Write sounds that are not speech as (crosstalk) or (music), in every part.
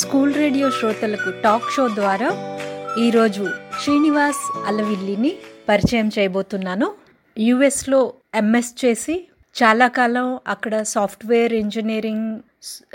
School radio శ్రోతలకు talk show ద్వారా ఈరోజు శ్రీనివాస్ అలవిల్లిని పరిచయం చేయబోతున్నాను. యుఎస్లో ఎంఎస్ చేసి చాలా కాలం అక్కడ సాఫ్ట్వేర్ ఇంజనీరింగ్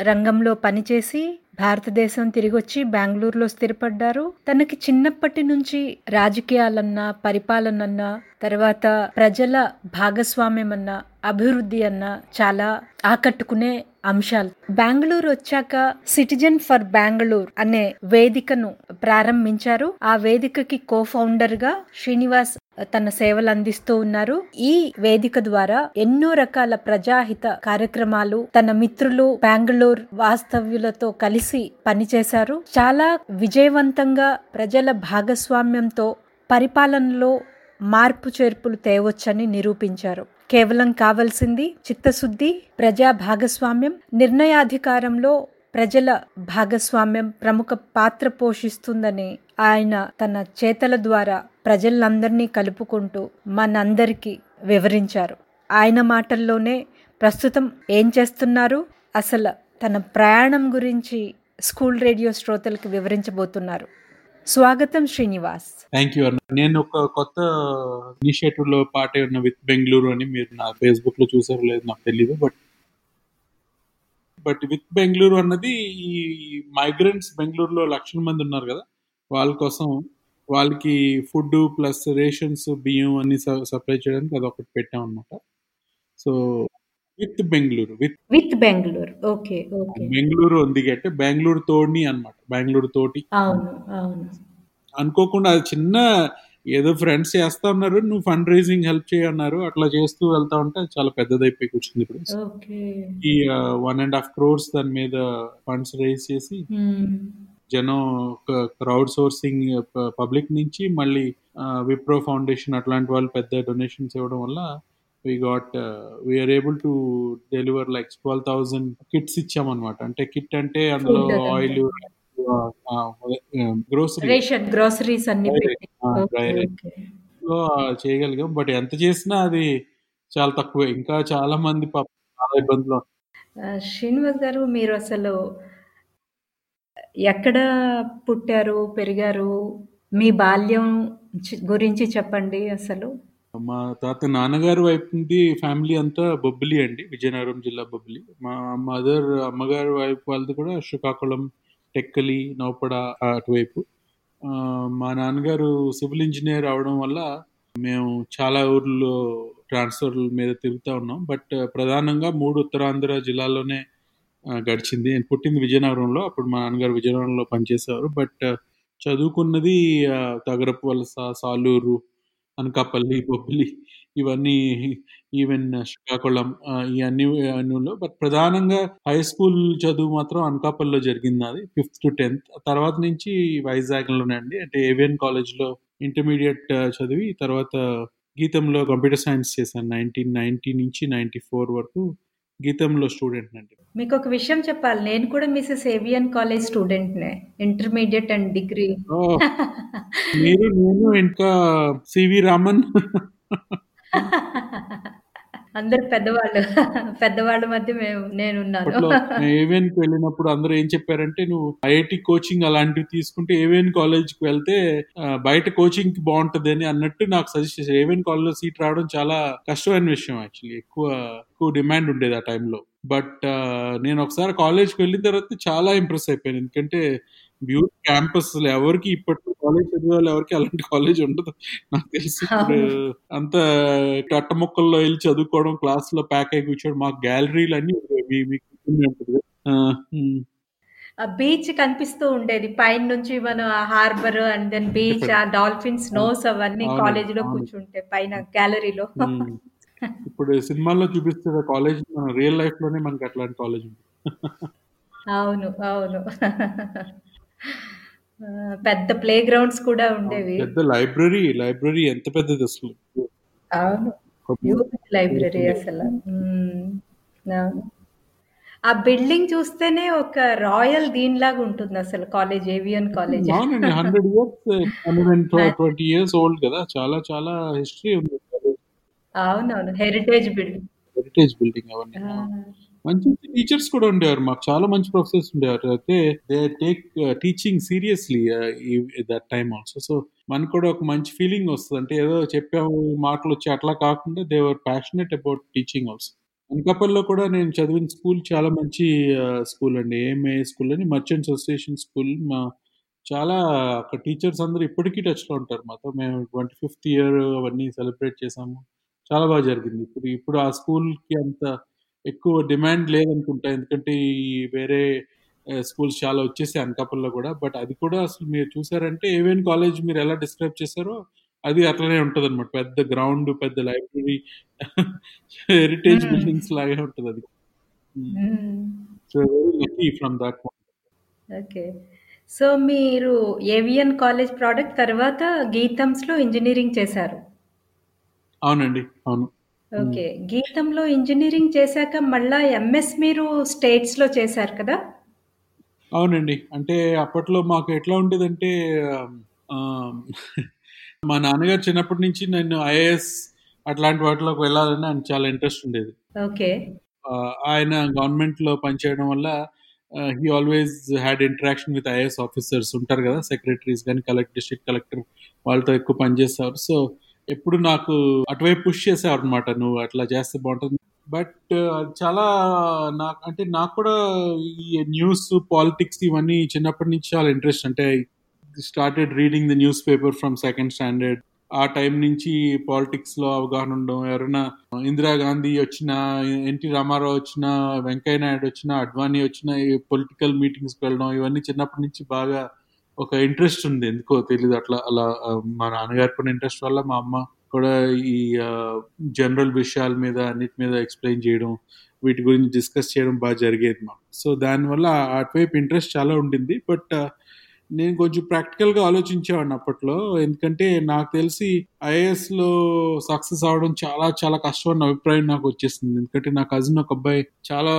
రంగంలో పనిచేసి భారతదేశం తిరిగి వచ్చి బెంగళూరులో స్థిరపడ్డారు. తనకి చిన్నప్పటి నుంచి రాజకీయాలన్నా పరిపాలనన్నా తర్వాత ప్రజల భాగస్వామ్యం అన్న అభివృద్ధి అన్న చాలా ఆకట్టుకునే అంశాలు. బెంగళూరు వచ్చాక సిటిజన్ ఫర్ బెంగళూరు అనే వేదికను ప్రారంభించారు. ఆ వేదికకి కో ఫౌండర్గా శ్రీనివాస్ తన సేవలు అందిస్తూ ఉన్నారు. ఈ వేదిక ద్వారా ఎన్నో రకాల ప్రజాహిత కార్యక్రమాలు తన మిత్రులు బెంగళూరు వాస్తవ్యులతో కలిసి పనిచేశారు. చాలా విజయవంతంగా ప్రజల భాగస్వామ్యంతో పరిపాలనలో మార్పు చేర్పులు తేవచ్చని నిరూపించారు. కేవలం కావలసింది చిత్తశుద్ధి ప్రజా భాగస్వామ్యం. నిర్ణయాధికారంలో ప్రజల భాగస్వామ్యం ప్రముఖ పాత్ర పోషిస్తుందని ఆయన తన చేతల ద్వారా ప్రజలందరినీ కలుపుకుంటూ మనందరికీ వివరించారు. ఆయన మాటల్లోనే ప్రస్తుతం ఏం చేస్తున్నారు? అసలు తన ప్రయాణం గురించి స్కూల్ రేడియో శ్రోతలకు వివరించబోతున్నారు. స్వాగతం శ్రీనివాస్. థ్యాంక్ యూ అన్న నేను ఒక కొత్త ఇనిషియేటివ్లో పార్ట్ ఉన్న విత్ బెంగళూరు అని మీరు నా ఫేస్బుక్లో చూసారో లేదు నాకు తెలియదు బట్ బట్ విత్ బెంగళూరు అన్నది ఈ మైగ్రెంట్స్ బెంగళూరులో లక్షల మంది ఉన్నారు కదా వాళ్ళ కోసం వాళ్ళకి ఫుడ్ ప్లస్ రేషన్స్ బియ్యం అన్ని సప్లై చేయడానికి అది ఒకటి పెట్టాం అనమాట so with Bengaluru with with Bengaluru. Okay okay. Bengaluru ఉంది అంటే బెంగళూరు తోడిని అన్నమాట బెంగళూరు తోటి. అవును అవును. అనుకోకుండా అది చిన్న ఏదో ఫ్రెండ్స్ చేస్తా ఉన్నారు నువ్వు ఫండ్ రైజింగ్ హెల్ప్ చేయన్నారు అట్లా చేస్తూ వెళ్తా ఉంటే అది చాలా పెద్దదైపోయి కూర్చుంది ఇప్పుడు. ఓకే. ఈ వన్ అండ్ హాఫ్ క్రోర్స్ దాని మీద ఫండ్స్ రైజ్ చేసి జనం క్రౌడ్ సోర్సింగ్ పబ్లిక్ నుంచి మళ్ళీ విప్రో ఫౌండేషన్ అట్లాంటి వాళ్ళు పెద్ద డొనేషన్స్ ఇవ్వడం వల్ల we got we are able to deliver like twelve thousand kits ఇచ్చామన్నమాట. అంటే కిట్ అంటే అందులో. ఆయిల్ గ్రోసరీ గ్రోసరీస్ అన్ని. లో చేయగలిగాం. బట్ ఎంత చేసినా అది చాలా తక్కువే. ఇంకా చాలా మంది చాలా ఇబ్బందులు. శ్రీనివాస్ గారు మీరు అసలు ఎక్కడ పుట్టారు పెరిగారు? మీ బాల్యం గురించి చెప్పండి అసలు. మా తాత నాన్నగారి వైపు నుండి ఫ్యామిలీ అంతా బొబ్బిలి అండి విజయనగరం జిల్లా బొబ్బిలి. మా మదర్ అమ్మగారి వైపు వాళ్ళది కూడా శ్రీకాకుళం టెక్కలి నౌపడ అటువైపు. మా నాన్నగారు సివిల్ ఇంజనీర్ అవడం వల్ల మేము చాలా ఊర్లో ట్రాన్స్ఫర్ మీద తిరుగుతూ ఉన్నాం. బట్ ప్రధానంగా మూడు ఉత్తరాంధ్ర జిల్లాలోనే గడిచింది. నేను పుట్టింది విజయనగరంలో అప్పుడు మా నాన్నగారు విజయనగరంలో పనిచేసేవారు. బట్ చదువుకున్నది తగరపు వలస సాలూరు అనకాపల్లి బొబ్బిలి ఇవన్నీ ఈవెన్ శ్రీకాకుళం ఈ అన్ని అన్నిలో. బట్ ప్రధానంగా హై స్కూల్ చదువు మాత్రం అనకాపల్లిలో జరిగింది అది ఫిఫ్త్ టు టెన్త్. తర్వాత నుంచి వైజాగ్లోనే అండి. అంటే ఏవియన్ కాలేజ్లో ఇంటర్మీడియట్ చదివి తర్వాత గీతంలో కంప్యూటర్ సైన్స్ చేశాను నైన్టీన్ నైన్టీ నుంచి నైన్టీ ఫోర్ వరకు గీతంలో స్టూడెంట్ అండి. మీకు ఒక విషయం చెప్పాలి. నేను కూడా మిసెస్ ఏవియన్ కాలేజ్ స్టూడెంట్నే ఇంటర్మీడియట్ అండ్ డిగ్రీ. మీరు నేను ఇంకా సివి రామన్. అందరు పెద్దవాళ్ళు. పెద్దవాళ్ళ మధ్య మేము నేనున్నాను. కి వెళ్ళినప్పుడు అందరూ ఏం చెప్పారంటే నువ్వు ఐఐటి కోచింగ్ అలాంటివి తీసుకుంటే ఏవియన్ కాలేజ్కి వెళ్తే బయట కోచింగ్కి బాగుంటది అని అన్నట్టు నాకు సజెస్ట్ చేశారు. ఏవియన్ కాలేజ్లో సీట్ రావడం చాలా కష్టమైన విషయం యాక్చువల్లీ. ఎక్కువ ఎక్కువ డిమాండ్ ఉండేది ఆ టైంలో. బట్ నేను ఒకసారి కాలేజ్కి వెళ్ళిన తర్వాత చాలా ఇంప్రెస్ అయిపోయాను. ఎందుకంటే బ్యూటీ క్యాంపస్ ఎవరికి ఇప్పట్లో కాలేజ్ చదివే వాళ్ళు ఎవరికి అలాంటి కాలేజ్ ఉండదు. నాకు తెలిసి అంత కట్ట మొక్కల్లో వెళ్ళి చదువుకోవడం క్లాస్లో ప్యాక్ అయి కూర్చోవడం మాకు గ్యాలరీలు అన్ని మీకు ఉంటుంది. బీచ్ కనిపిస్తూ ఉండేది. పైన నుంచి మనం ఆ హార్బర్ అండ్ దెన్ బీచ్ ఆ డాల్ఫిన్స్ నోస్ అవన్నీ అవును, కాలేజ్లో. కూర్చుంటే పైన గ్యాలరీలో. ఇప్పుడు సినిమాల్లో చూపిస్తున్న కాలేజ్ రియల్ లైఫ్లోనే మనకి అట్లాంటి కాలేజ్ అవును అవును. పెద్ద ప్లే గ్రౌండ్స్ కూడా ఉండేవి. పెద్ద లైబ్రరీ లైబ్రరీ ఎంత పెద్దది అసలు? అవును లైబ్రరీ అసలు. ఆ బిల్డింగ్ చూస్తేనే ఒక రాయల్ దీని లాగా ఉంటుంది అసలు college AVN college. Hundred years (laughs) twenty years old కదా చాలా చాలా హిస్టరీ ఉంది అవునవును హెరిటేజ్ బిల్డింగ్ హెరిటేజ్ బిల్డింగ్ అవన్నీ మంచి టీచర్స్ కూడా ఉండేవారు. మాకు చాలా మంచి ప్రొఫెసర్స్ ఉండేవారు. అయితే they take teaching seriously that time also so మనకు కూడా ఒక మంచి ఫీలింగ్ వస్తుంది. అంటే ఏదో చెప్పాము మాటలు వచ్చి అట్లా కాకుండా they were passionate about teaching also అనకాపల్లిలో కూడా నేను చదివిన స్కూల్ చాలా మంచి uh, స్కూల్ అండి. ఏఎంఏ స్కూల్ అని మర్చెంట్స్ అసోసియేషన్ స్కూల్ మా చాలా అక్కడ టీచర్స్ అందరూ ఇప్పటికీ టచ్లో ఉంటారు. మాతో మేము ట్వంటీ ఫిఫ్త్ ఇయర్ అవన్నీ సెలబ్రేట్ చేసాము. చాలా బాగా జరిగింది. ఇప్పుడు ఇప్పుడు ఆ స్కూల్కి అంత ఎక్కువ డిమాండ్ లేదనుకుంటా. ఎందుకంటే ఈ వేరే స్కూల్స్ చాలా వచ్చేసాయి అనకాపల్లిలో కూడా. బట్ అది కూడా అసలు మీరు చూసారంటే ఏవేన్ కాలేజ్ మీరు ఎలా డిస్క్రైబ్ చేశారో అది అట్లనే ఉంటుంది అనమాట పెద్ద గ్రౌండ్ పెద్ద లైబ్రరీ (laughs) హెరిటేజ్ బిల్డింగ్స్ లాగే ఉంటుంది అది. So very lucky from that okay. So మీరు ఏవియన్ కాలేజ్ ప్రోడక్ట్ తర్వాత గీతంస్లో ఇంజనీరింగ్ చేశారు. అవునండి. అవును. ఓకే. గీతంలో ఇంజనీరింగ్ చేశాక మళ్ళా ఎంఎస్ మీరు స్టేట్స్లో చేశారు కదా? అవునండి. అంటే అప్పట్లో మాకు ఎట్లా ఉండేదంటే (laughs) మా నాన్నగారు చిన్నప్పటి నుంచి నేను ఐఏఎస్ అట్లాంటి వాటిలోకి వెళ్ళాలని ఆయన చాలా ఇంట్రెస్ట్ ఉండేది. ఓకే. ఆయన గవర్నమెంట్లో పనిచేయడం వల్ల he always had interaction with IAS officers ఉంటారు కదా సెక్రటరీస్ కానీ కలెక్టర్ డిస్ట్రిక్ట్ కలెక్టర్ వాళ్ళతో ఎక్కువ పనిచేస్తారు సో ఎప్పుడు నాకు అటువైపు పుష్ చేసావు అనమాట నువ్వు అట్లా చేస్తే బాగుంటుంది. బట్ uh, చాలా నాకు అంటే నాకు కూడా ఈ న్యూస్ పాలిటిక్స్ ఇవన్నీ చిన్నప్పటి నుంచి చాలా ఇంట్రెస్ట్ అంటే started reading the news paper from second standard ఆ టైం నుంచి పాలిటిక్స్లో అవగాహన ఉండడం ఎవరైనా ఇందిరాగాంధీ వచ్చిన ఎన్టీ రామారావు వచ్చిన వెంకయ్య నాయుడు వచ్చిన అడ్వాణి వచ్చినా పొలిటికల్ మీటింగ్స్కి వెళ్ళడం ఇవన్నీ చిన్నప్పటి నుంచి బాగా ఒక ఇంట్రెస్ట్ ఉంది. ఎందుకో తెలియదు అట్లా అలా మా నాన్నగారి కూడా ఇంట్రెస్ట్ వల్ల మా అమ్మ కూడా ఈ జనరల్ విషయాల మీద అన్నిటి మీద ఎక్స్ప్లెయిన్ చేయడం వీటి గురించి డిస్కస్ చేయడం బాగా జరిగేది మాకు. సో దానివల్ల అటువైపు ఇంట్రెస్ట్ చాలా ఉండింది. బట్ నేను కొంచెం ప్రాక్టికల్గా ఆలోచించేవాడిని అప్పట్లో. ఎందుకంటే నాకు తెలిసి ఐఏఎస్లో సక్సెస్ అవడం చాలా చాలా కష్టం అన్న అభిప్రాయం నాకు వచ్చేసింది. ఎందుకంటే నా కజిన్ ఒక అబ్బాయి చాలా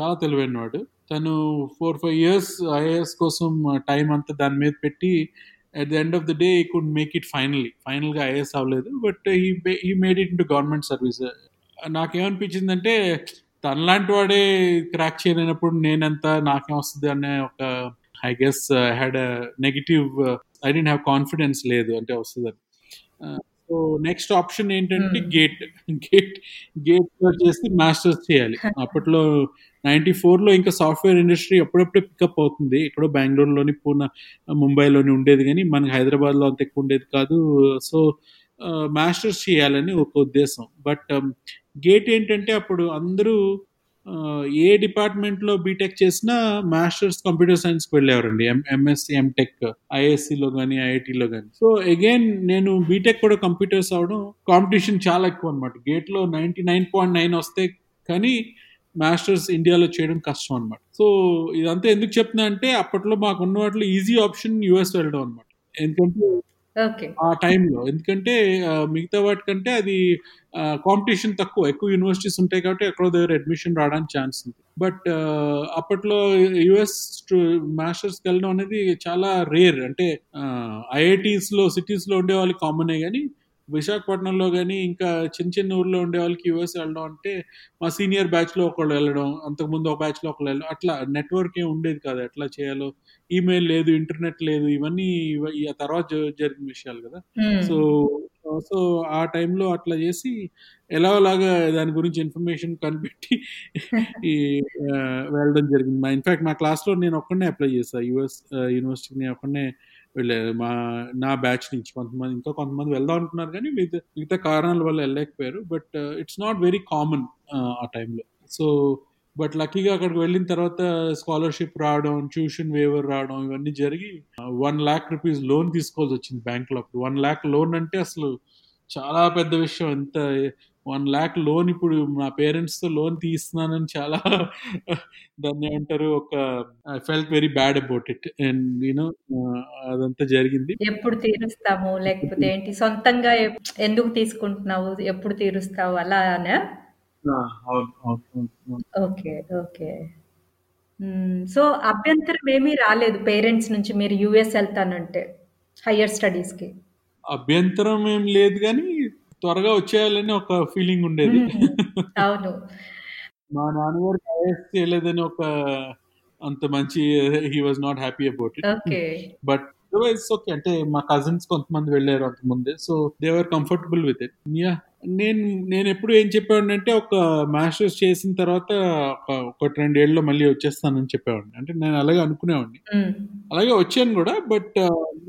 చాలా తెలివైన వాడు. తను ఫోర్ ఫైవ్ ఇయర్స్ ఐఏఎస్ కోసం టైం అంతా దాని మీద పెట్టి at the end of the day he could make it finally ఫైనల్గా ఐఏఎస్ అవ్వలేదు. But he he made it into government service నాకేమనిపించిందంటే తనలాంటి వాడే క్రాక్ చేయలేనప్పుడు నేనంతా నాకేం వస్తుంది అనే ఒక I guess had negative I didn't have confidence లేదు అంటే వస్తుందని సో నెక్స్ట్ ఆప్షన్ ఏంటంటే గేట్ గేట్ గేట్ చేసి మాస్టర్స్ చేయాలి. (laughs) అప్పట్లో నైన్టీ ఫోర్లో ఇంకా సాఫ్ట్వేర్ ఇండస్ట్రీ ఎప్పుడప్పుడే పికప్ అవుతుంది. ఎక్కడో బెంగళూరులోని పూనా ముంబైలోని ఉండేది కానీ మనకి హైదరాబాద్లో అంత ఎక్కువ ఉండేది కాదు. సో మాస్టర్స్ చేయాలని ఒక ఉద్దేశం. బట్ గేట్ ఏంటంటే అప్పుడు అందరూ ఏ డిపార్ట్మెంట్లో బీటెక్ చేసినా మాస్టర్స్ కంప్యూటర్ సైన్స్కి వెళ్ళేవారండి. ఎంఎస్సి ఎంటెక్ ఐఎస్సిలో కానీ ఐఐటిలో కానీ సో అగైన్ నేను బీటెక్ కూడా కంప్యూటర్స్ అవడం కాంపిటీషన్ చాలా ఎక్కువ అనమాట గేట్లో నైంటీ నైన్ పాయింట్ నైన్ వస్తే కానీ మాస్టర్స్ ఇండియాలో చేయడం కష్టం అనమాట సో ఇదంతా ఎందుకు చెప్తున్నా అంటే అప్పట్లో మాకు ఉన్న వాటిలో ఈజీ ఆప్షన్ యుఎస్ వెళ్ళడం అనమాట ఎందుకంటే ఆ టైంలో. ఎందుకంటే మిగతా వాటికంటే అది కాంపిటీషన్ తక్కువ. ఎక్కువ యూనివర్సిటీస్ ఉంటాయి కాబట్టి ఎక్కడో దగ్గర అడ్మిషన్ రావడానికి ఛాన్స్ ఉంది. బట్ అప్పట్లో యుఎస్ మాస్టర్స్కి వెళ్ళడం అనేది చాలా రేర్ అంటే ఐఐటీస్లో సిటీస్లో ఉండే వాళ్ళు కామనే కానీ విశాఖపట్నంలో కానీ ఇంకా చిన్న చిన్న ఊర్లో ఉండే వాళ్ళకి యూఎస్ వెళ్ళడం అంటే మా సీనియర్ బ్యాచ్లో ఒకళ్ళు వెళ్ళడం అంతకుముందు ఒక బ్యాచ్లో ఒకళ్ళు వెళ్ళడం అట్లా నెట్వర్క్ ఏం ఉండేది కాదు. ఎట్లా చేయాలో? ఈమెయిల్ లేదు ఇంటర్నెట్ లేదు ఇవన్నీ ఆ తర్వాత జరిగిన విషయాలు కదా. సో సో ఆ టైంలో అట్లా చేసి ఎలాగలాగా దాని గురించి ఇన్ఫర్మేషన్ కనిపెట్టి (laughs) ఈ వెళ్ళడం జరిగింది. మా ఇన్ఫాక్ట్ మా క్లాస్లో నేను ఒక్కడనే అప్లై చేశాను యుఎస్ యూనివర్సిటీకి నేను ఒక్కడనే వెళ్ళారు మా నా బ్యాచ్ నుంచి కొంతమంది ఇంకా కొంతమంది వెళ్దాం అనుకున్నారు కానీ మిగతా మిగతా కారణాల వల్ల వెళ్ళలేకపోయారు. But it's not very common ఆ టైంలో సో బట్ లక్కీగా అక్కడికి వెళ్ళిన తర్వాత స్కాలర్షిప్ రావడం ట్యూషన్ వేవర్ రావడం ఇవన్నీ జరిగి వన్ ల్యాక్ రూపీస్ లోన్ తీసుకోవాల్సి వచ్చింది బ్యాంక్లో అప్పుడు. వన్ ల్యాక్ లోన్ అంటే అసలు చాలా పెద్ద విషయం. ఎంత వన్ ల్యాక్ లోన్ ఇప్పుడు నా పేరెంట్స్తో లోన్ తీస్తున్నానని చాలా దాన్ని ఏమంటారు ఒక I felt very bad about it and you know అదంతా జరిగింది. ఎప్పుడు తీరుస్తాము? లేకపోతే ఏంటి? సొంతంగా ఎందుకు తీసుకుంటున్నావు? ఎప్పుడు తీరుస్తావు? అలానే ఓకే ఓకే. సో అభ్యంతరం ఏమీ రాలేదు పేరెంట్స్ నుంచి మీరు యుఎస్ వెళ్తానంటే హయ్యర్ స్టడీస్కి. అభ్యంతరం ఏం లేదు కానీ త్వరగా వచ్చేయాలని ఒక ఫీలింగ్ ఉండేది. అవును. మా నాన్నగారు ఐఏఎస్ చేయలేదని ఒక అంత మంచి he was not happy about it but otherwise okay అంటే మా కజిన్స్ కొంతమంది వెళ్ళారు అంత ముందే so they are comfortable with it yeah నేను నేను ఎప్పుడు ఏం చెప్పేవాడిని అంటే ఒక మాస్టర్స్ చేసిన తర్వాత ఒక ఒకటి రెండేళ్ళలో మళ్ళీ వచ్చేస్తానని చెప్పేవాడిని. అంటే నేను అలాగే అనుకునేవాడిని. అలాగే వచ్చాను కూడా బట్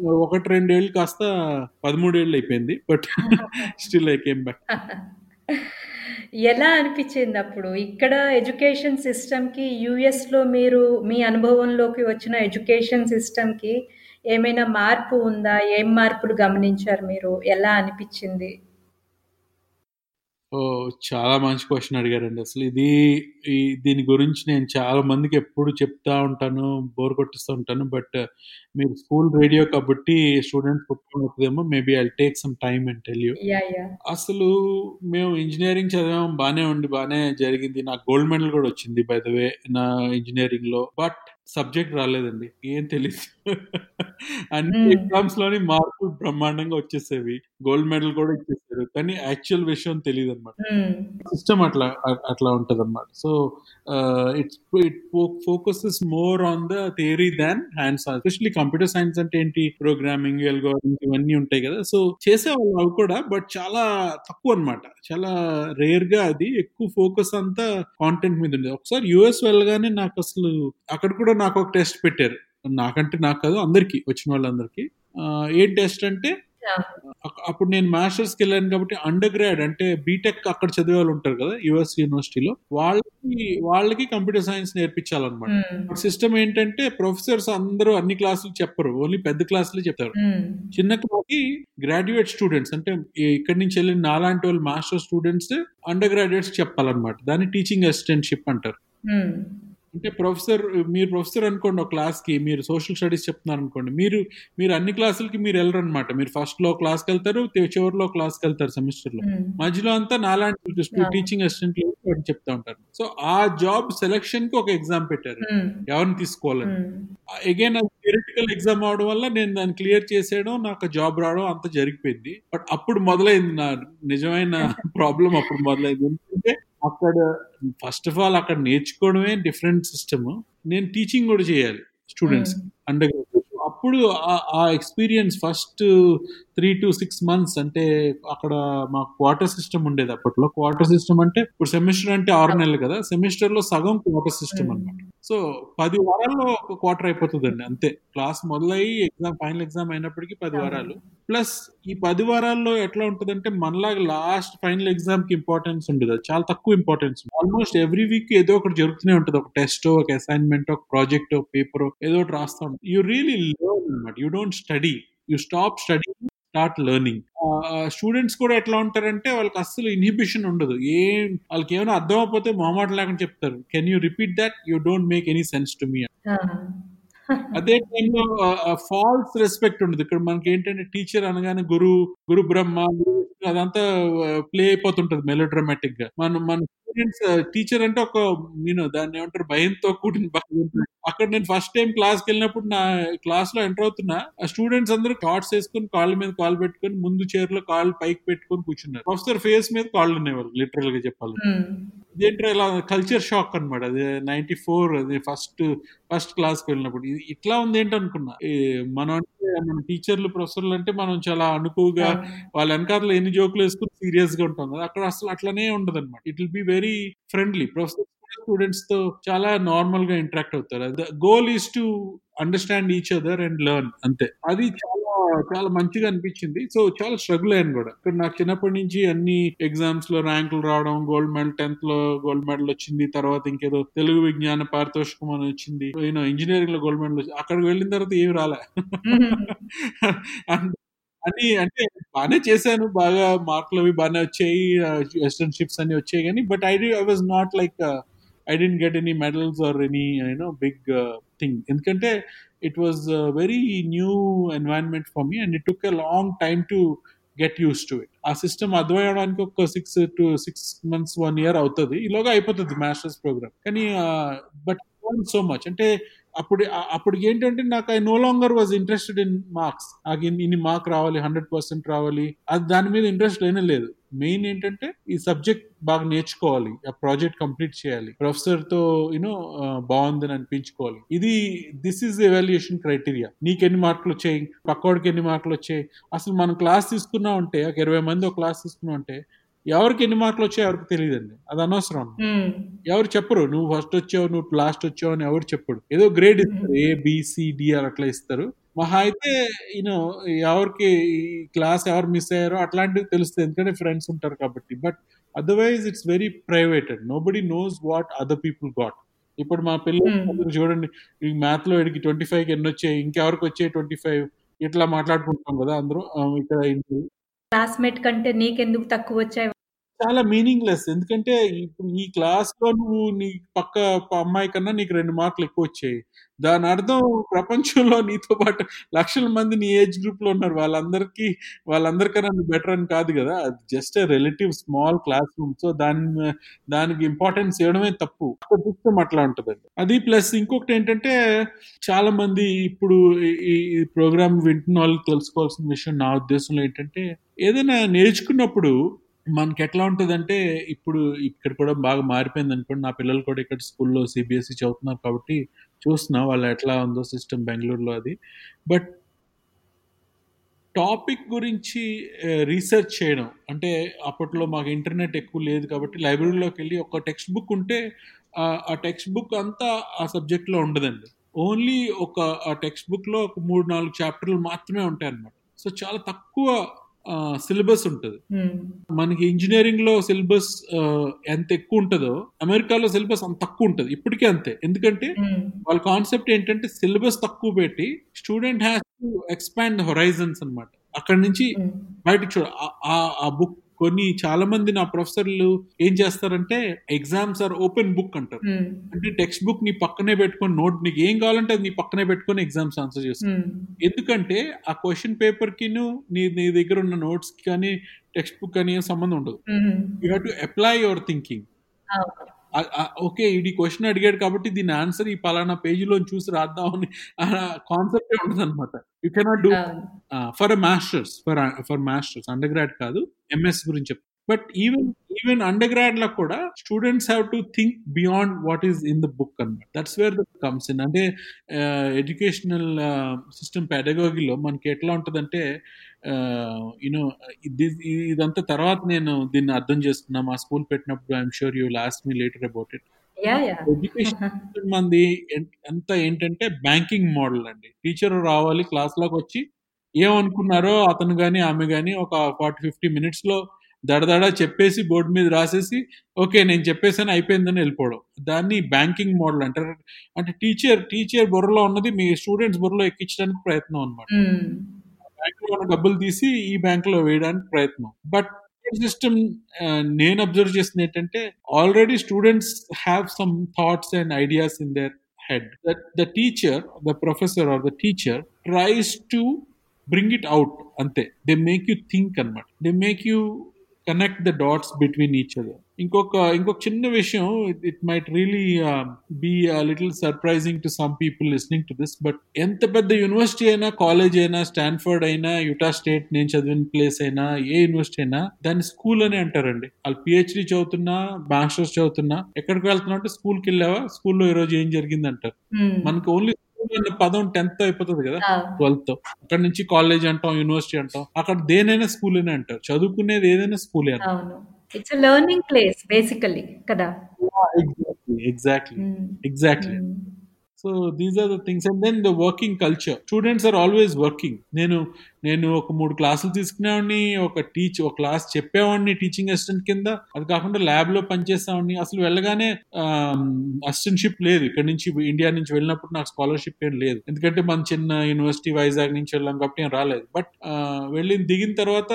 ఒకటి రెండేళ్ళు కాస్త పదమూడేళ్ళు అయిపోయింది. But (laughs) still I came back. (laughs) ఎలా అనిపించింది అప్పుడు? ఇక్కడ ఎడ్యుకేషన్ సిస్టమ్కి యుఎస్లో మీరు మీ అనుభవంలోకి వచ్చిన ఎడ్యుకేషన్ సిస్టమ్కి ఏమైనా మార్పు ఉందా? ఏం మార్పులు గమనించారు మీరు? ఎలా అనిపించింది? చాలా మంచి క్వశ్చన్ అడిగారండి. అసలు ఇది ఈ దీని గురించి నేను చాలా మందికి ఎప్పుడు చెప్తా ఉంటాను బోర్ కొట్టిస్తూ ఉంటాను బట్ మీరు స్కూల్ రేడియో కాబట్టి students ఒప్పుకోవట్లేమో maybe I take some time and tell you. అసలు మేము ఇంజనీరింగ్ చదివాం బాగానే ఉండి బాగానే జరిగింది. నాకు గోల్డ్ మెడల్ కూడా వచ్చింది బై ద వే నా ఇంజనీరింగ్లో బట్ సబ్జెక్ట్ రాలేదండి. ఏం తెలియదు అన్ని. ఎగ్జామ్స్లోని మార్కులు బ్రహ్మాండంగా వచ్చేసేవి. గోల్డ్ మెడల్ కూడా ఇచ్చేసారు. కానీ యాక్చువల్ విషయం తెలియదు అనమాట. సిస్టమ్ అట్లా అట్లా ఉంటది అనమాట so it's it focuses more on the theory than hands especially computer science అంటే ఏంటి? ప్రోగ్రామింగ్ ఎల్గోరిథమ్స్ ఇవన్నీ ఉంటాయి కదా. సో చేసేవాళ్ళు అవి కూడా బట్ చాలా తక్కువ అనమాట చాలా రేర్గా అది ఎక్కువ ఫోకస్ అంతా కాంటెంట్ మీద ఉండేది. ఒకసారి యుఎస్ వెళ్ళగానే నాకు అసలు అక్కడ కూడా నాకు ఒక టెస్ట్ పెట్టారు. నాకంటే నాకు కాదు అందరికి వచ్చిన వాళ్ళందరికీ. ఏ ఏం టెస్ట్ అంటే అప్పుడు నేను మాస్టర్స్కి వెళ్ళాను కాబట్టి అండర్ గ్రాడ్ అంటే బీటెక్ అక్కడ చదివే వాళ్ళు ఉంటారు కదా యుఎస్ యూనివర్సిటీలో వాళ్ళకి వాళ్ళకి కంప్యూటర్ సైన్స్ నేర్పించాలన్నమాట. సిస్టమ్ ఏంటంటే ప్రొఫెసర్స్ అందరూ అన్ని క్లాసులు చెప్పరు ఓన్లీ పెద్ద క్లాసులే చెప్తారు ఉమ్. చిన్న క్లాస్కి గ్రాడ్యుయేట్ స్టూడెంట్స్ అంటే ఇక్కడి నుంచి వెళ్ళిన నాలాంటి వాళ్ళు మాస్టర్ స్టూడెంట్స్ అండర్ గ్రాడ్యుయేట్స్ చెప్పాలన్నమాట దాన్ని టీచింగ్ అసిస్టెంట్షిప్ అంటారు ఉమ్. అంటే ప్రొఫెసర్ మీరు ప్రొఫెసర్ అనుకోండి ఒక క్లాస్కి మీరు సోషల్ స్టడీస్ చెప్తున్నారు అనుకోండి మీరు మీరు అన్ని క్లాసులకి మీరు వెళ్ళరు అనమాట మీరు ఫస్ట్లో క్లాస్కి వెళ్తారు చివరిలో క్లాస్కి వెళ్తారు సెమిస్టర్లో ఉమ్. మధ్యలో అంతా నాలాంటి. టీచింగ్ అసిస్టెంట్ చెప్తా ఉంటారు సో ఆ జాబ్ సెలక్షన్కి ఒక ఎగ్జామ్ పెట్టారు. ఎవరిని తీసుకోవాలని. అగైన్ అది థియరిటికల్ ఎగ్జామ్ అవడం వల్ల నేను దాన్ని క్లియర్ చేసేయడం నాకు జాబ్ రావడం అంత జరిగిపోయింది బట్ అప్పుడు మొదలైంది నా నిజమైన (laughs) ప్రాబ్లం అప్పుడు మొదలైంది ఎందుకంటే అక్కడ ఫస్ట్ ఆఫ్ ఆల్ అక్కడ నేర్చుకోవడమే డిఫరెంట్ సిస్టమ్ నేను టీచింగ్ కూడా చేయాలి స్టూడెంట్స్ అండర్ అప్పుడు ఆ- experience first three to six months అంటే అక్కడ మా క్వార్టర్ సిస్టమ్ ఉండేది అప్పట్లో. క్వార్టర్ సిస్టమ్ అంటే ఇప్పుడు సెమిస్టర్ అంటే ఆరు నెలలు కదా సెమిస్టర్లో సగం క్వార్టర్ సిస్టమ్. అన్నమాట. సో పది వారాల్లో ఒక క్వార్టర్ అయిపోతుందండి అంతే. క్లాస్ మొదలయ్యి ఎగ్జామ్ ఫైనల్ ఎగ్జామ్ అయినప్పటికీ పది. వారాలు. ప్లస్ ఈ పది వారాల్లో ఎట్లా ఉంటుందంటే మనలాగా లాస్ట్ ఫైనల్ ఎగ్జామ్కి ఇంపార్టెన్స్ ఉండదు. చాలా తక్కువ ఇంపార్టెన్స్ ఆల్మోస్ట్ ఎవ్రీ వీక్ ఏదో ఒకటి జరుగుతూనే ఉంటుంది. ఒక టెస్ట్ ఒక అసైన్మెంట్ ఒక ప్రాజెక్ట్ ఒక పేపర్ ఏదో ఒకటి రాస్తా ఉంటుంది యూ రియలీ లెర్న్ అనమాట you don't study you stop study start learning students కూడా ఎట్లా ఉంటారంటే వాళ్ళకి అస్సలు ఇన్హిబిషన్ ఉండదు. ఏం వాళ్ళకి ఏమైనా అర్థం అయిపోతే మొహమాట లేకుండా చెప్తారు. Can you repeat that you don't make any sense to me అదే టైంలో ఫాల్స్ రెస్పెక్ట్ ఉండదు. ఇక్కడ మనకి ఏంటంటే టీచర్ అనగానే గురు గురు బ్రహ్మ అదంతా ప్లే అయిపోతుంటది మెలో డ్రామాటిక్గా మన మన స్టూడెంట్స్ టీచర్ అంటే ఒక నేను దాన్ని ఏమంటారు భయంతో కూడిన. అక్కడ నేను ఫస్ట్ టైం క్లాస్కి వెళ్ళినప్పుడు నా క్లాస్లో ఎంటర్ అవుతున్నా ఆ స్టూడెంట్స్ అందరూ కార్డ్స్ వేసుకొని కాళ్ళ మీద కాళ్ళు పెట్టుకొని ముందు చైర్లో కాళ్ళు పైకి పెట్టుకొని కూర్చున్నారు. ప్రొఫెసర్ ఫేస్ మీద కాళ్ళు ఉండేవాళ్ళు లిటరల్గా చెప్పాలి ఉమ్. ఇదేంటో ఇలా కల్చర్ షాక్ అన్నమాట. అది నైన్టీ ఫోర్ అది ఫస్ట్ ఫస్ట్ క్లాస్కి వెళ్ళినప్పుడు. ఇది ఇట్లా ఉంది ఏంటి అనుకున్నా మనం అంటే మన టీచర్లు ప్రొఫెసర్లు అంటే మనం చాలా అనుకువగా వాళ్ళ వెనకాల ఎన్ని జోకులు వేసుకుని సీరియస్గా ఉంటాం కదా అక్కడ అసలు అట్లనే ఉండదు అనమాట it will be very friendly professor స్టూడెంట్స్తో చాలా నార్మల్గా ఇంటరాక్ట్ అవుతారు. The goal is to understand each other and learn అంతే. అది చాలా చాలా మంచిగా అనిపించింది. సో చాలా స్ట్రగుల్ అయ్యాను కూడా. ఇక్కడ నాకు చిన్నప్పటి నుంచి అన్ని ఎగ్జామ్స్లో ర్యాంకులు రావడం గోల్డ్ మెడల్ టెన్త్లో గోల్డ్ మెడల్ వచ్చింది. తర్వాత ఇంకేదో తెలుగు విజ్ఞాన పారితోషికం అని వచ్చింది. ఇంజనీరింగ్లో గోల్డ్ మెడల్ వచ్చింది అక్కడికి వెళ్ళిన తర్వాత ఏమి రాలే. (laughs) అన్- అంటే బాగానే చేశాను. బాగా మార్కులు అవి బాగానే వచ్చాయి. అసిస్టెంట్షిప్స్ అన్ని వచ్చాయి కానీ but I I was not like I didn't get any medals or any you know big thing ఎందుకంటే it a very new environment for me and it took a long time to get used to it ఆ system అర్థం ఒక six to six months one year అవుతుంది. ఈలోగా అయిపోతుంది masters program కానీ but so much అంటే అప్పుడు అప్పుడు ఏంటంటే నాకు I no longer was interested in marks నాకు ఇన్ని- ఇన్ని మార్క్ రావాలి హండ్రెడ్ పర్సెంట్ రావాలి. అది దాని మీద ఇంట్రెస్ట్ లేనే లేదు. మెయిన్ ఏంటంటే ఈ సబ్జెక్ట్ బాగా నేర్చుకోవాలి ఆ ప్రాజెక్ట్ కంప్లీట్ చేయాలి. ప్రొఫెసర్తో యూనో బాగుందని అనిపించుకోవాలి. ఇది దిస్ ఈజ్ ఎవాల్యుయేషన్ క్రైటీరియా నీకు ఎన్ని మార్కులు వచ్చాయి? పక్కోడికి ఎన్ని మార్కులు వచ్చాయి? అసలు మనం క్లాస్ తీసుకున్నాం అంటే ఒక ఇరవై మంది ఒక క్లాస్ తీసుకున్నాం అంటే ఎవరికి ఎన్ని మార్కులు వచ్చాయో ఎవరికి తెలియదండి. అది అనవసరం. ఎవరు చెప్పరు. నువ్వు ఫస్ట్ వచ్చావు నువ్వు లాస్ట్ వచ్చావు అని ఎవరు చెప్పడు ఏదో గ్రేడ్ ఇస్తారు. ఏ బిసిడి అట్లా ఇస్తారు. మహా అయితే యూనో ఎవరికి ఈ క్లాస్ ఎవరు మిస్ అయ్యారో అట్లాంటివి తెలుస్తుంది. ఎందుకంటే ఫ్రెండ్స్ ఉంటారు కాబట్టి. But otherwise it's very private nobody knows what other people got ఇప్పుడు మా పిల్లలు చూడండి ఈ మ్యాథ్లో వీడికి ట్వంటీ ఫైవ్ ఎన్ని వచ్చాయి ఇంకెవరికి వచ్చాయి ట్వంటీ ఫైవ్ ఇట్లా మాట్లాడుకుంటాం కదా అందరూ. ఇక్కడ క్లాస్మేట్ కంటే నీకెందుకు తక్కువ వచ్చాయి? చాలా మీనింగ్లెస్. ఎందుకంటే ఇప్పుడు ఈ క్లాస్లో నువ్వు నీ పక్క అమ్మాయి కన్నా నీకు రెండు మార్కులు ఎక్కువ వచ్చాయి. దాని అర్థం ప్రపంచంలో నీతో పాటు లక్షల మంది నీ ఏజ్ గ్రూప్లో ఉన్నారు. వాళ్ళందరికీ వాళ్ళందరికన్నా నువ్వు బెటర్ అని కాదు కదా. అది just relative small classroom. So దాని దానికి ఇంపార్టెన్స్ ఇవ్వడమే తప్పు. సిస్టమ్ అట్లా ఉంటుందండి. అది ప్లస్ ఇంకొకటి ఏంటంటే చాలా మంది ఇప్పుడు ఈ ప్రోగ్రామ్ వింటున్న వాళ్ళు తెలుసుకోవాల్సిన విషయం నా ఉద్దేశంలో ఏంటంటే ఏదైనా నేర్చుకున్నప్పుడు మనకి ఎట్లా ఉంటుందంటే ఇప్పుడు ఇక్కడ కూడా బాగా మారిపోయింది అనుకోండి. నా పిల్లలు కూడా ఇక్కడ స్కూల్లో సిబిఎస్ఈ చదువుతున్నారు కాబట్టి చూస్తున్నా వాళ్ళు ఎట్లా ఉందో సిస్టమ్ బెంగళూరులో అది. బట్ టాపిక్ గురించి రీసెర్చ్ చేయడం అంటే అప్పట్లో మాకు ఇంటర్నెట్ ఎక్కువ లేదు కాబట్టి లైబ్రరీలోకి వెళ్ళి ఒక టెక్స్ట్ బుక్ ఉంటే ఆ- ఆ టెక్స్ట్ బుక్ అంతా ఆ సబ్జెక్ట్లో ఉండదండి. ఓన్లీ ఒక ఆ టెక్స్ట్ బుక్లో ఒక మూడు నాలుగు చాప్టర్లు మాత్రమే ఉంటాయి అన్నమాట సో చాలా తక్కువ సిలబస్ ఉంటుంది. మనకి ఇంజనీరింగ్లో సిలబస్ ఎంత ఎక్కువ ఉంటుందో అమెరికాలో సిలబస్ అంత తక్కువ ఉంటుంది. ఇప్పటికే అంతే. ఎందుకంటే వాళ్ళ కాన్సెప్ట్ ఏంటంటే సిలబస్ తక్కువ పెట్టి student has to expand horizons అన్నమాట. అక్కడ నుంచి బయటకు చూడ ఆ బుక్ కొన్ని చాలా మంది నా ప్రొఫెసర్లు ఏం చేస్తారంటే ఎగ్జామ్స్ ఆర్ ఓపెన్ బుక్ అంటారు. అంటే టెక్స్ట్ బుక్ నీ పక్కనే పెట్టుకొని నోట్ నీకు ఏం కావాలంటే అది నీ పక్కనే పెట్టుకొని ఎగ్జామ్స్ ఆన్సర్ చేస్తావు ఉమ్, ఎందుకంటే ఆ క్వశ్చన్ పేపర్కి నీ నీ దగ్గర ఉన్న నోట్స్కి కానీ టెక్స్ట్ బుక్ కానీ ఏం సంబంధం ఉండదు. You have to apply your thinking. Okay ఇది క్వశ్చన్ అడిగాడు కాబట్టి దీని ఆన్సర్ ఈ పలానా పేజీలో చూసి రాద్దామని కాన్సెప్ట్ ఉండదు అనమాట you cannot do. For masters for for masters undergrad కాదు ఎంఎస్ గురించి చెప్తాను బట్ ఈవెన్ ఈవెన్ అండర్ గ్రాడ్లో కూడా students have to think beyond what is in the book అనమాట that's where the comes in అంటే ఎడ్యుకేషనల్ సిస్టమ్ పెడగోగిలో మనకి ఎట్లా ఉంటుందంటే యూనో ఇదంతా తర్వాత నేను దీన్ని అర్థం చేసుకున్నా మా స్కూల్ పెట్టినప్పుడు I'm sure you lost me later about it education మంది ఎంత ఏంటంటే బ్యాంకింగ్ మోడల్ అండి. టీచర్ రావాలి క్లాస్లోకి వచ్చి ఏమనుకున్నారో అతను గాని ఆమె గాని ఒక ఫార్టీ ఫిఫ్టీ మినిట్స్లో దడదడ చెప్పేసి బోర్డు మీద రాసేసి ఓకే నేను చెప్పేసాను అయిపోయిందని వెళ్ళిపోవడం. దాన్ని బ్యాంకింగ్ మోడల్ అంటారు. అంటే టీచర్ టీచర్ బుర్రలో ఉన్నది మీ స్టూడెంట్స్ బుర్రలో ఎక్కించడానికి ప్రయత్నం అనమాట బ్యాంకులో ఉన్న డబ్బులు తీసి ఈ బ్యాంకులో వేయడానికి ప్రయత్నం. బట్ సిస్టమ్ నేను అబ్జర్వ్ చేసింది ఏంటంటే already students have some thoughts and ideas in their head that the teacher the professor or the teacher tries to bring it out అంతే. దే మేక్ యూ థింక్ అనమాట they make you connect the dots between each other ఇంకొక ఇంకొక చిన్న విషయం it might really be little surprising to some people listening to this but ఎంత పెద్ద university అయినా college అయినా స్టాన్ఫర్డ్ అయినా యుటా స్టేట్ నేను చదివిన ప్లేస్ అయినా ఏ యూనివర్సిటీ అయినా దాన్ని స్కూల్ అని అంటారండి. వాళ్ళు పిహెచ్డి చదువుతున్నా మాస్టర్స్ చదువుతున్నా ఎక్కడికి వెళ్తున్నా అంటే స్కూల్కి వెళ్ళావా? స్కూల్లో ఈ రోజు ఏం జరిగింది అంటారు ఉమ్, మనకి ఓన్లీ అనే పదం టెన్త్ అయిపోతుంది కదా. ట్వెల్త్. అక్కడ నుంచి కాలేజ్ అంటాం యూనివర్సిటీ అంటాం. అక్కడ దేనైనా స్కూల్ అనే అంటారు. చదువుకునేది ఏదైనా school it's learning place basically కదా? Exactly exactly so these are the things and then the working culture students are always working నేను నేను ఒక మూడు క్లాసులు తీసుకునేవాడిని ఒక టీచ్ ఒక క్లాస్ చెప్పేవాడిని టీచింగ్ అసిస్టెంట్ కింద. అది కాకుండా ల్యాబ్లో పనిచేసేవాడిని. అసలు వెళ్ళగానే అసిస్టెంట్షిప్ లేదు. ఇక్కడ నుంచి ఇండియా నుంచి వెళ్ళినప్పుడు నాకు స్కాలర్షిప్ ఏం లేదు. ఎందుకంటే మన చిన్న యూనివర్సిటీ వైజాగ్ నుంచి వెళ్ళాం కాబట్టి ఏం రాలేదు. బట్ వెళ్ళి దిగిన తర్వాత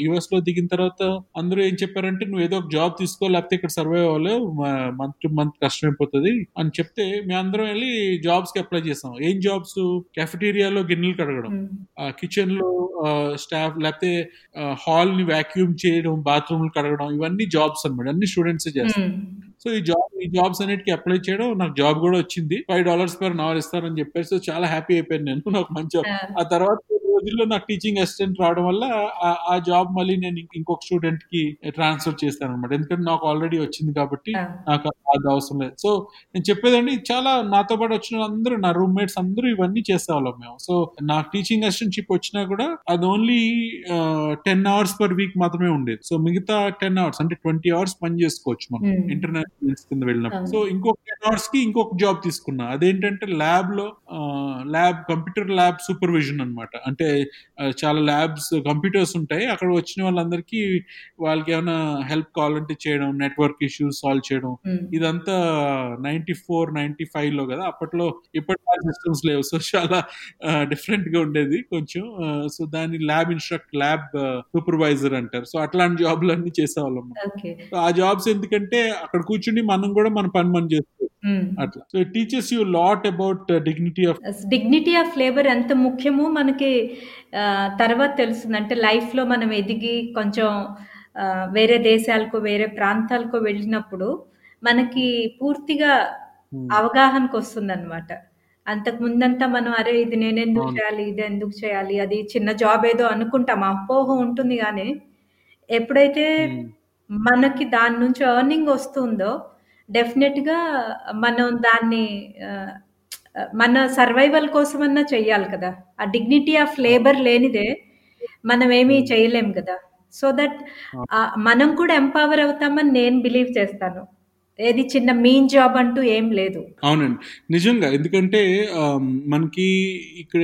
యుఎస్లో దిగిన తర్వాత అందరూ ఏం చెప్పారంటే నువ్వు ఏదో ఒక జాబ్ తీసుకో లేకపోతే ఇక్కడ సర్వైవ్ అవ్వలేవు. మంత్ టు మంత్ కష్టమైపోతుంది. అని చెప్తే మేము అందరం వెళ్ళి జాబ్స్కి అప్లై చేసాం ఏం జాబ్స్ కెఫెటీరియాలో గిన్నెలు కడగడం. కిచెన్లో స్టాఫ్ లేకపోతే హాల్ని వాక్యూమ్ చేయడం బాత్రూమ్ కడగడం ఇవన్నీ జాబ్స్ అన్నమాట. అన్ని స్టూడెంట్స్ చేస్తారు. సో ఈ జాబ్ ఈ జాబ్స్ అన్నిటికి అప్లై చేయడం నాకు జాబ్ కూడా వచ్చింది. ఫైవ్ డాలర్స్ పర్ అవర్ ఇస్తారని చెప్పారు సో చాలా హ్యాపీ అయిపోయాను నేను. (laughs) నాకు మంచి ఆ తర్వాత రోజుల్లో నాకు టీచింగ్ అసిస్టెంట్ రావడం వల్ల ఆ- జాబ్ మళ్ళీ నేను ఇంక- ఇంకొక స్టూడెంట్కి ట్రాన్స్ఫర్ చేస్తాను అనమాట ఎందుకంటే నాకు ఆల్రెడీ వచ్చింది కాబట్టి. నాకు అది అవసరం లేదు. సో నేను చెప్పేదండి చాలా నాతో పాటు వచ్చిన అందరూ నా రూమ్మేట్స్ అందరూ ఇవన్నీ చేసేవాళ్ళం మేము. సో నాకు టీచింగ్ అసిస్టెంట్షిప్ వచ్చినా కూడా అది only ten hours per week మాత్రమే ఉండేది. సో మిగతా టెన్ అవర్స్ అంటే ట్వంటీ అవర్స్ పని చేసుకోవచ్చు మనం Hmm. ఇంటర్నేషనల్ కింద వెళ్ళినప్పుడు. సో ఇంకొక టెన్ అవర్స్కి ఇంకొక జాబ్ తీసుకున్నా. అదేంటంటే ల్యాబ్లో ల్యాబ్ కంప్యూటర్ ల్యాబ్ సూపర్విజన్ అన్నమాట. అంటే ఆ, చాలా ల్యాబ్స్ కంప్యూటర్స్ ఉంటాయి. అక్కడ వచ్చిన వాళ్ళందరికీ వాళ్ళకి ఏమైనా హెల్ప్ కావాలంటే చేయడం నెట్వర్క్ ఇష్యూస్ సాల్వ్ చేయడం. ఇదంతా నైన్టీ ఫోర్ నైన్టీ ఫైవ్లో కదా. అప్పట్లో ఇప్పటి సిస్టమ్స్ లేవు. సో చాలా డిఫరెంట్గా ఉండేది కొంచెం. సో దాన్ని ల్యాబ్ ఇన్స్ట్రక్ట్ ల్యాబ్ సూపర్వైజర్ అంటారు. సో అట్లాంటి జాబ్లు అన్ని చేసేవాళ్ళం ఆ జాబ్స్ ఎందుకంటే అక్కడ కూర్చుని మనం కూడా మన పని మనం ఉమ్. అట్లా. So it teachers you lot about dignity of dignity of labour ఎంత ముఖ్యమో మనకి తర్వాత తెలుస్తుంది అంటే లైఫ్లో మనం ఎదిగి కొంచెం వేరే దేశాలకు వేరే ప్రాంతాలకు వెళ్ళినప్పుడు మనకి పూర్తిగా అవగాహనకు వస్తుంది అనమాట అంతకు ముందంతా మనం అరే ఇది నేను ఎందుకు అవును. చేయాలి ఇది ఎందుకు చేయాలి అది చిన్న జాబ్ ఏదో అనుకుంటాం అపోహ ఉంటుంది కానీ ఎప్పుడైతే మనకి దాని నుంచి ఎర్నింగ్ వస్తుందో డెఫినెట్గా మనం దాన్ని మన సర్వైవల్ కోసమన్నా చెయ్యాలి కదా. ఆ డిగ్నిటీ ఆఫ్ లేబర్ లేనిదే మనం ఏమీ చేయలేం కదా. సో దట్ మనం కూడా ఎంపవర్ అవుతామని నేను బిలీవ్ చేస్తాను. ఏది చిన్న మీన్ జాబ్ అంటూ ఏం లేదు. అవునండి. నిజంగా ఎందుకంటే మనకి ఇక్కడ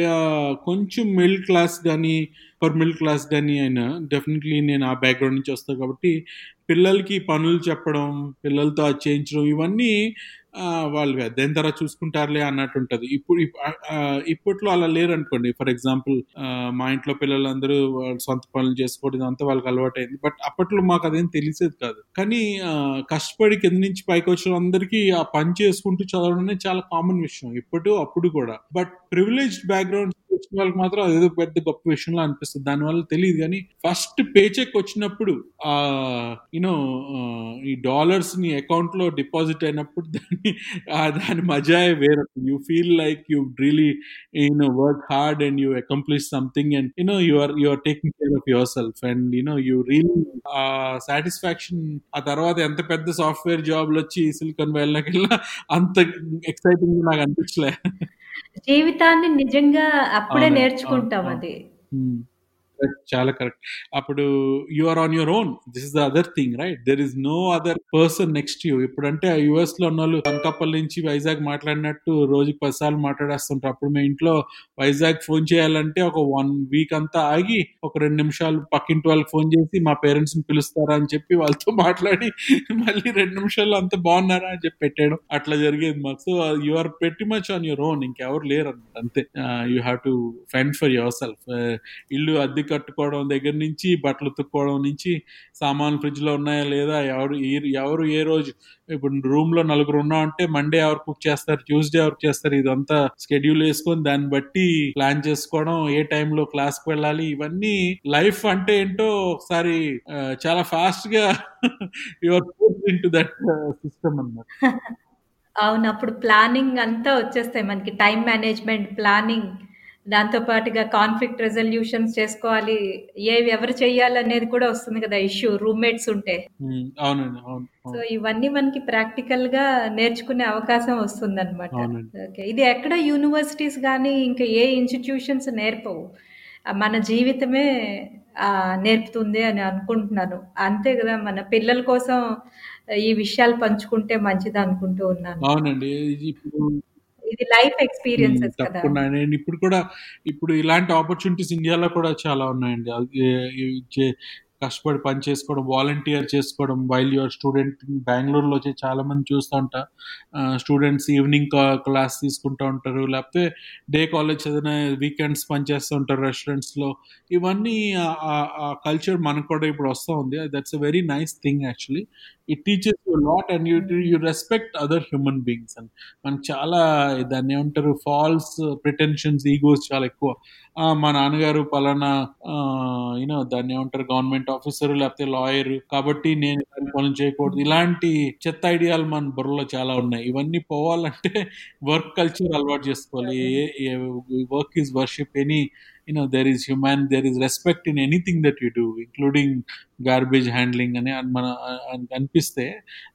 కొంచెం మిడిల్ క్లాస్ కానీ ఫర్ మిడిల్ క్లాస్ కానీ అయినా డెఫినెట్లీ నేను ఆ బ్యాక్గ్రౌండ్ నుంచి వస్తాను కాబట్టి పిల్లలకి పనులు చెప్పడం పిల్లలతో అది చేయించడం ఇవన్నీ వాళ్ళు. దేని తర్వాత చూసుకుంటారులే అన్నట్టు ఉంటుంది ఇప్పుడు ఇప్పట్లో అలా లేరు అనుకోండి ఫర్ ఎగ్జాంపుల్ మా ఇంట్లో పిల్లలందరూ వాళ్ళ సొంత పనులు చేసుకోవడం అంతా వాళ్ళకి అలవాటైంది. బట్ అప్పట్లో మాకు అదేం తెలిసేది కాదు. కానీ కష్టపడి కింద నుంచి పైకి వచ్చిన అందరికీ ఆ పని చేసుకుంటూ చదవడం అనేది చాలా కామన్ విషయం. ఇప్పటి అప్పుడు కూడా. బట్ ప్రివిలేజ్డ్ బ్యాక్గ్రౌండ్ వచ్చిన వాళ్ళకి మాత్రం అదేదో పెద్ద గొప్ప విషయంలో అనిపిస్తుంది. దానివల్ల తెలియదు కానీ ఫస్ట్ పే చెక్ వచ్చినప్పుడు ఆ యూనో ఈ డాలర్స్ని అకౌంట్లో డిపాజిట్ అయినప్పుడు దాన్ని దాని మజా వేరే you feel like you really you know work hard and you accomplish something and you know you are you are taking care of yourself and you know you really ఆ satisfaction ఆ తర్వాత ఎంత పెద్ద సాఫ్ట్వేర్ జాబ్లు వచ్చి silicon వెళ్ళినా అంత exciting నాకు అనిపించలే. జీవితాన్ని నిజంగా అప్పుడే. నేర్చుకుంటాం అది. చాలా కరెక్ట్ అప్పుడు you are on your own this is the other thing right there is no other person next you ఇప్పుడంటే యుఎస్లో ఉన్న వాళ్ళు అనకాపల్లి నుంచి వైజాగ్ మాట్లాడినట్టు రోజుకి పదిసార్లు మాట్లాడేస్తుంటారు. అప్పుడు మేము ఇంట్లో వైజాగ్ ఫోన్ చేయాలంటే ఒక వన్ వీక్ అంతా ఆగి ఒక రెండు నిమిషాలు పక్కింటి వాళ్ళకి ఫోన్ చేసి మా పేరెంట్స్ని పిలుస్తారా అని చెప్పి వాళ్ళతో మాట్లాడి మళ్ళీ రెండు నిమిషాలు అంత బాగున్నారా అని చెప్పి పెట్టాడు అట్లా జరిగేది మాకు. So you are pretty much on your own ఇంకెవరు లేరు అనమాట అంతే you have to find for yourself ఇల్లు అద్దె కట్టుకోవడం దగ్గర నుంచి బట్టలు ఉతుక్కోవడం నుంచి సామాన్లు ఫ్రిడ్జ్లో ఉన్నాయా లేదా ఎవరు ఎవరు ఏ రోజు ఇప్పుడు రూమ్లో నలుగురు ఉన్నాం అంటే మండే ఎవరు కుక్ చేస్తారు ట్యూస్డే ఎవరు చేస్తారు ఇదంతా షెడ్యూల్ వేసుకొని దాన్ని బట్టి ప్లాన్ చేసుకోవడం ఏ టైంలో క్లాస్కి వెళ్ళాలి ఇవన్నీ లైఫ్ అంటే ఏంటో ఒకసారి చాలా ఫాస్ట్గా you're into that system అన్నమాట. (laughs) అవును అప్పుడు ప్లానింగ్ అంతా వచ్చేస్తాయి మనకి టైం మేనేజ్మెంట్ ప్లానింగ్. దాంతో పాటుగా కాన్ఫ్లిక్ట్ రెజల్యూషన్స్ చేసుకోవాలి. ఏవి ఎవరు చేయాలనేది కూడా వస్తుంది కదా ఇష్యూ రూమ్మేట్స్ ఉంటే. సో ఇవన్నీ మనకి ప్రాక్టికల్గా నేర్చుకునే అవకాశం వస్తుంది అనమాట ఇది ఎక్కడ యూనివర్సిటీస్ కానీ ఇంకా ఏ ఇన్స్టిట్యూషన్స్ నేర్పవు. మన జీవితమే నేర్పుతుంది అని అనుకుంటున్నాను. అంతే కదా మన పిల్లల కోసం ఈ విషయాలు పంచుకుంటే మంచిది అనుకుంటూ ఉన్నాను. అవునండి ఇప్పుడు ఇది లైఫ్ ఎక్స్పీరియన్సెస్ కదా. తప్పకుండా. నేను ఇప్పుడు కూడా ఇప్పుడు ఇలాంటి ఆపర్చునిటీస్ ఇండియాలో కూడా చాలా ఉన్నాయండి. కష్టపడి పని చేసుకోవడం వాలంటీర్ చేసుకోవడం వైల్ యువర్ స్టూడెంట్ బెంగళూరులో వచ్చి చాలా మంది చూస్తూ ఉంటా. స్టూడెంట్స్ ఈవినింగ్ క్లాస్ తీసుకుంటూ ఉంటారు. లేకపోతే డే కాలేజ్ చదివిన వీకెండ్స్ పనిచేస్తూ ఉంటారు restaurants లో. ఇవన్నీ ఆ కల్చర్ మనకు కూడా ఇప్పుడు వస్తూ ఉంది. That's a very nice thing actually it teachers you lot and you you respect other human beings and మనకి చాలా దాన్ని ఏమంటారు? ఫాల్స్ ప్రిటెన్షన్స్ ఈగోస్ చాలా ఎక్కువ. మా నాన్నగారు పలానా యూనో దాన్ని ఏమంటారు? గవర్నమెంట్ ఆఫీసర్ లేకపోతే లాయర్ కాబట్టి నేను పనులు చేయకూడదు. ఇలాంటి చెత్త ఐడియాలు మన బుర్రలో చాలా ఉన్నాయి. ఇవన్నీ పోవాలంటే వర్క్ కల్చర్ అలవాటు చేసుకోవాలి. Work is worship any you know there is human there is respect in anything that you do including garbage handling and, and,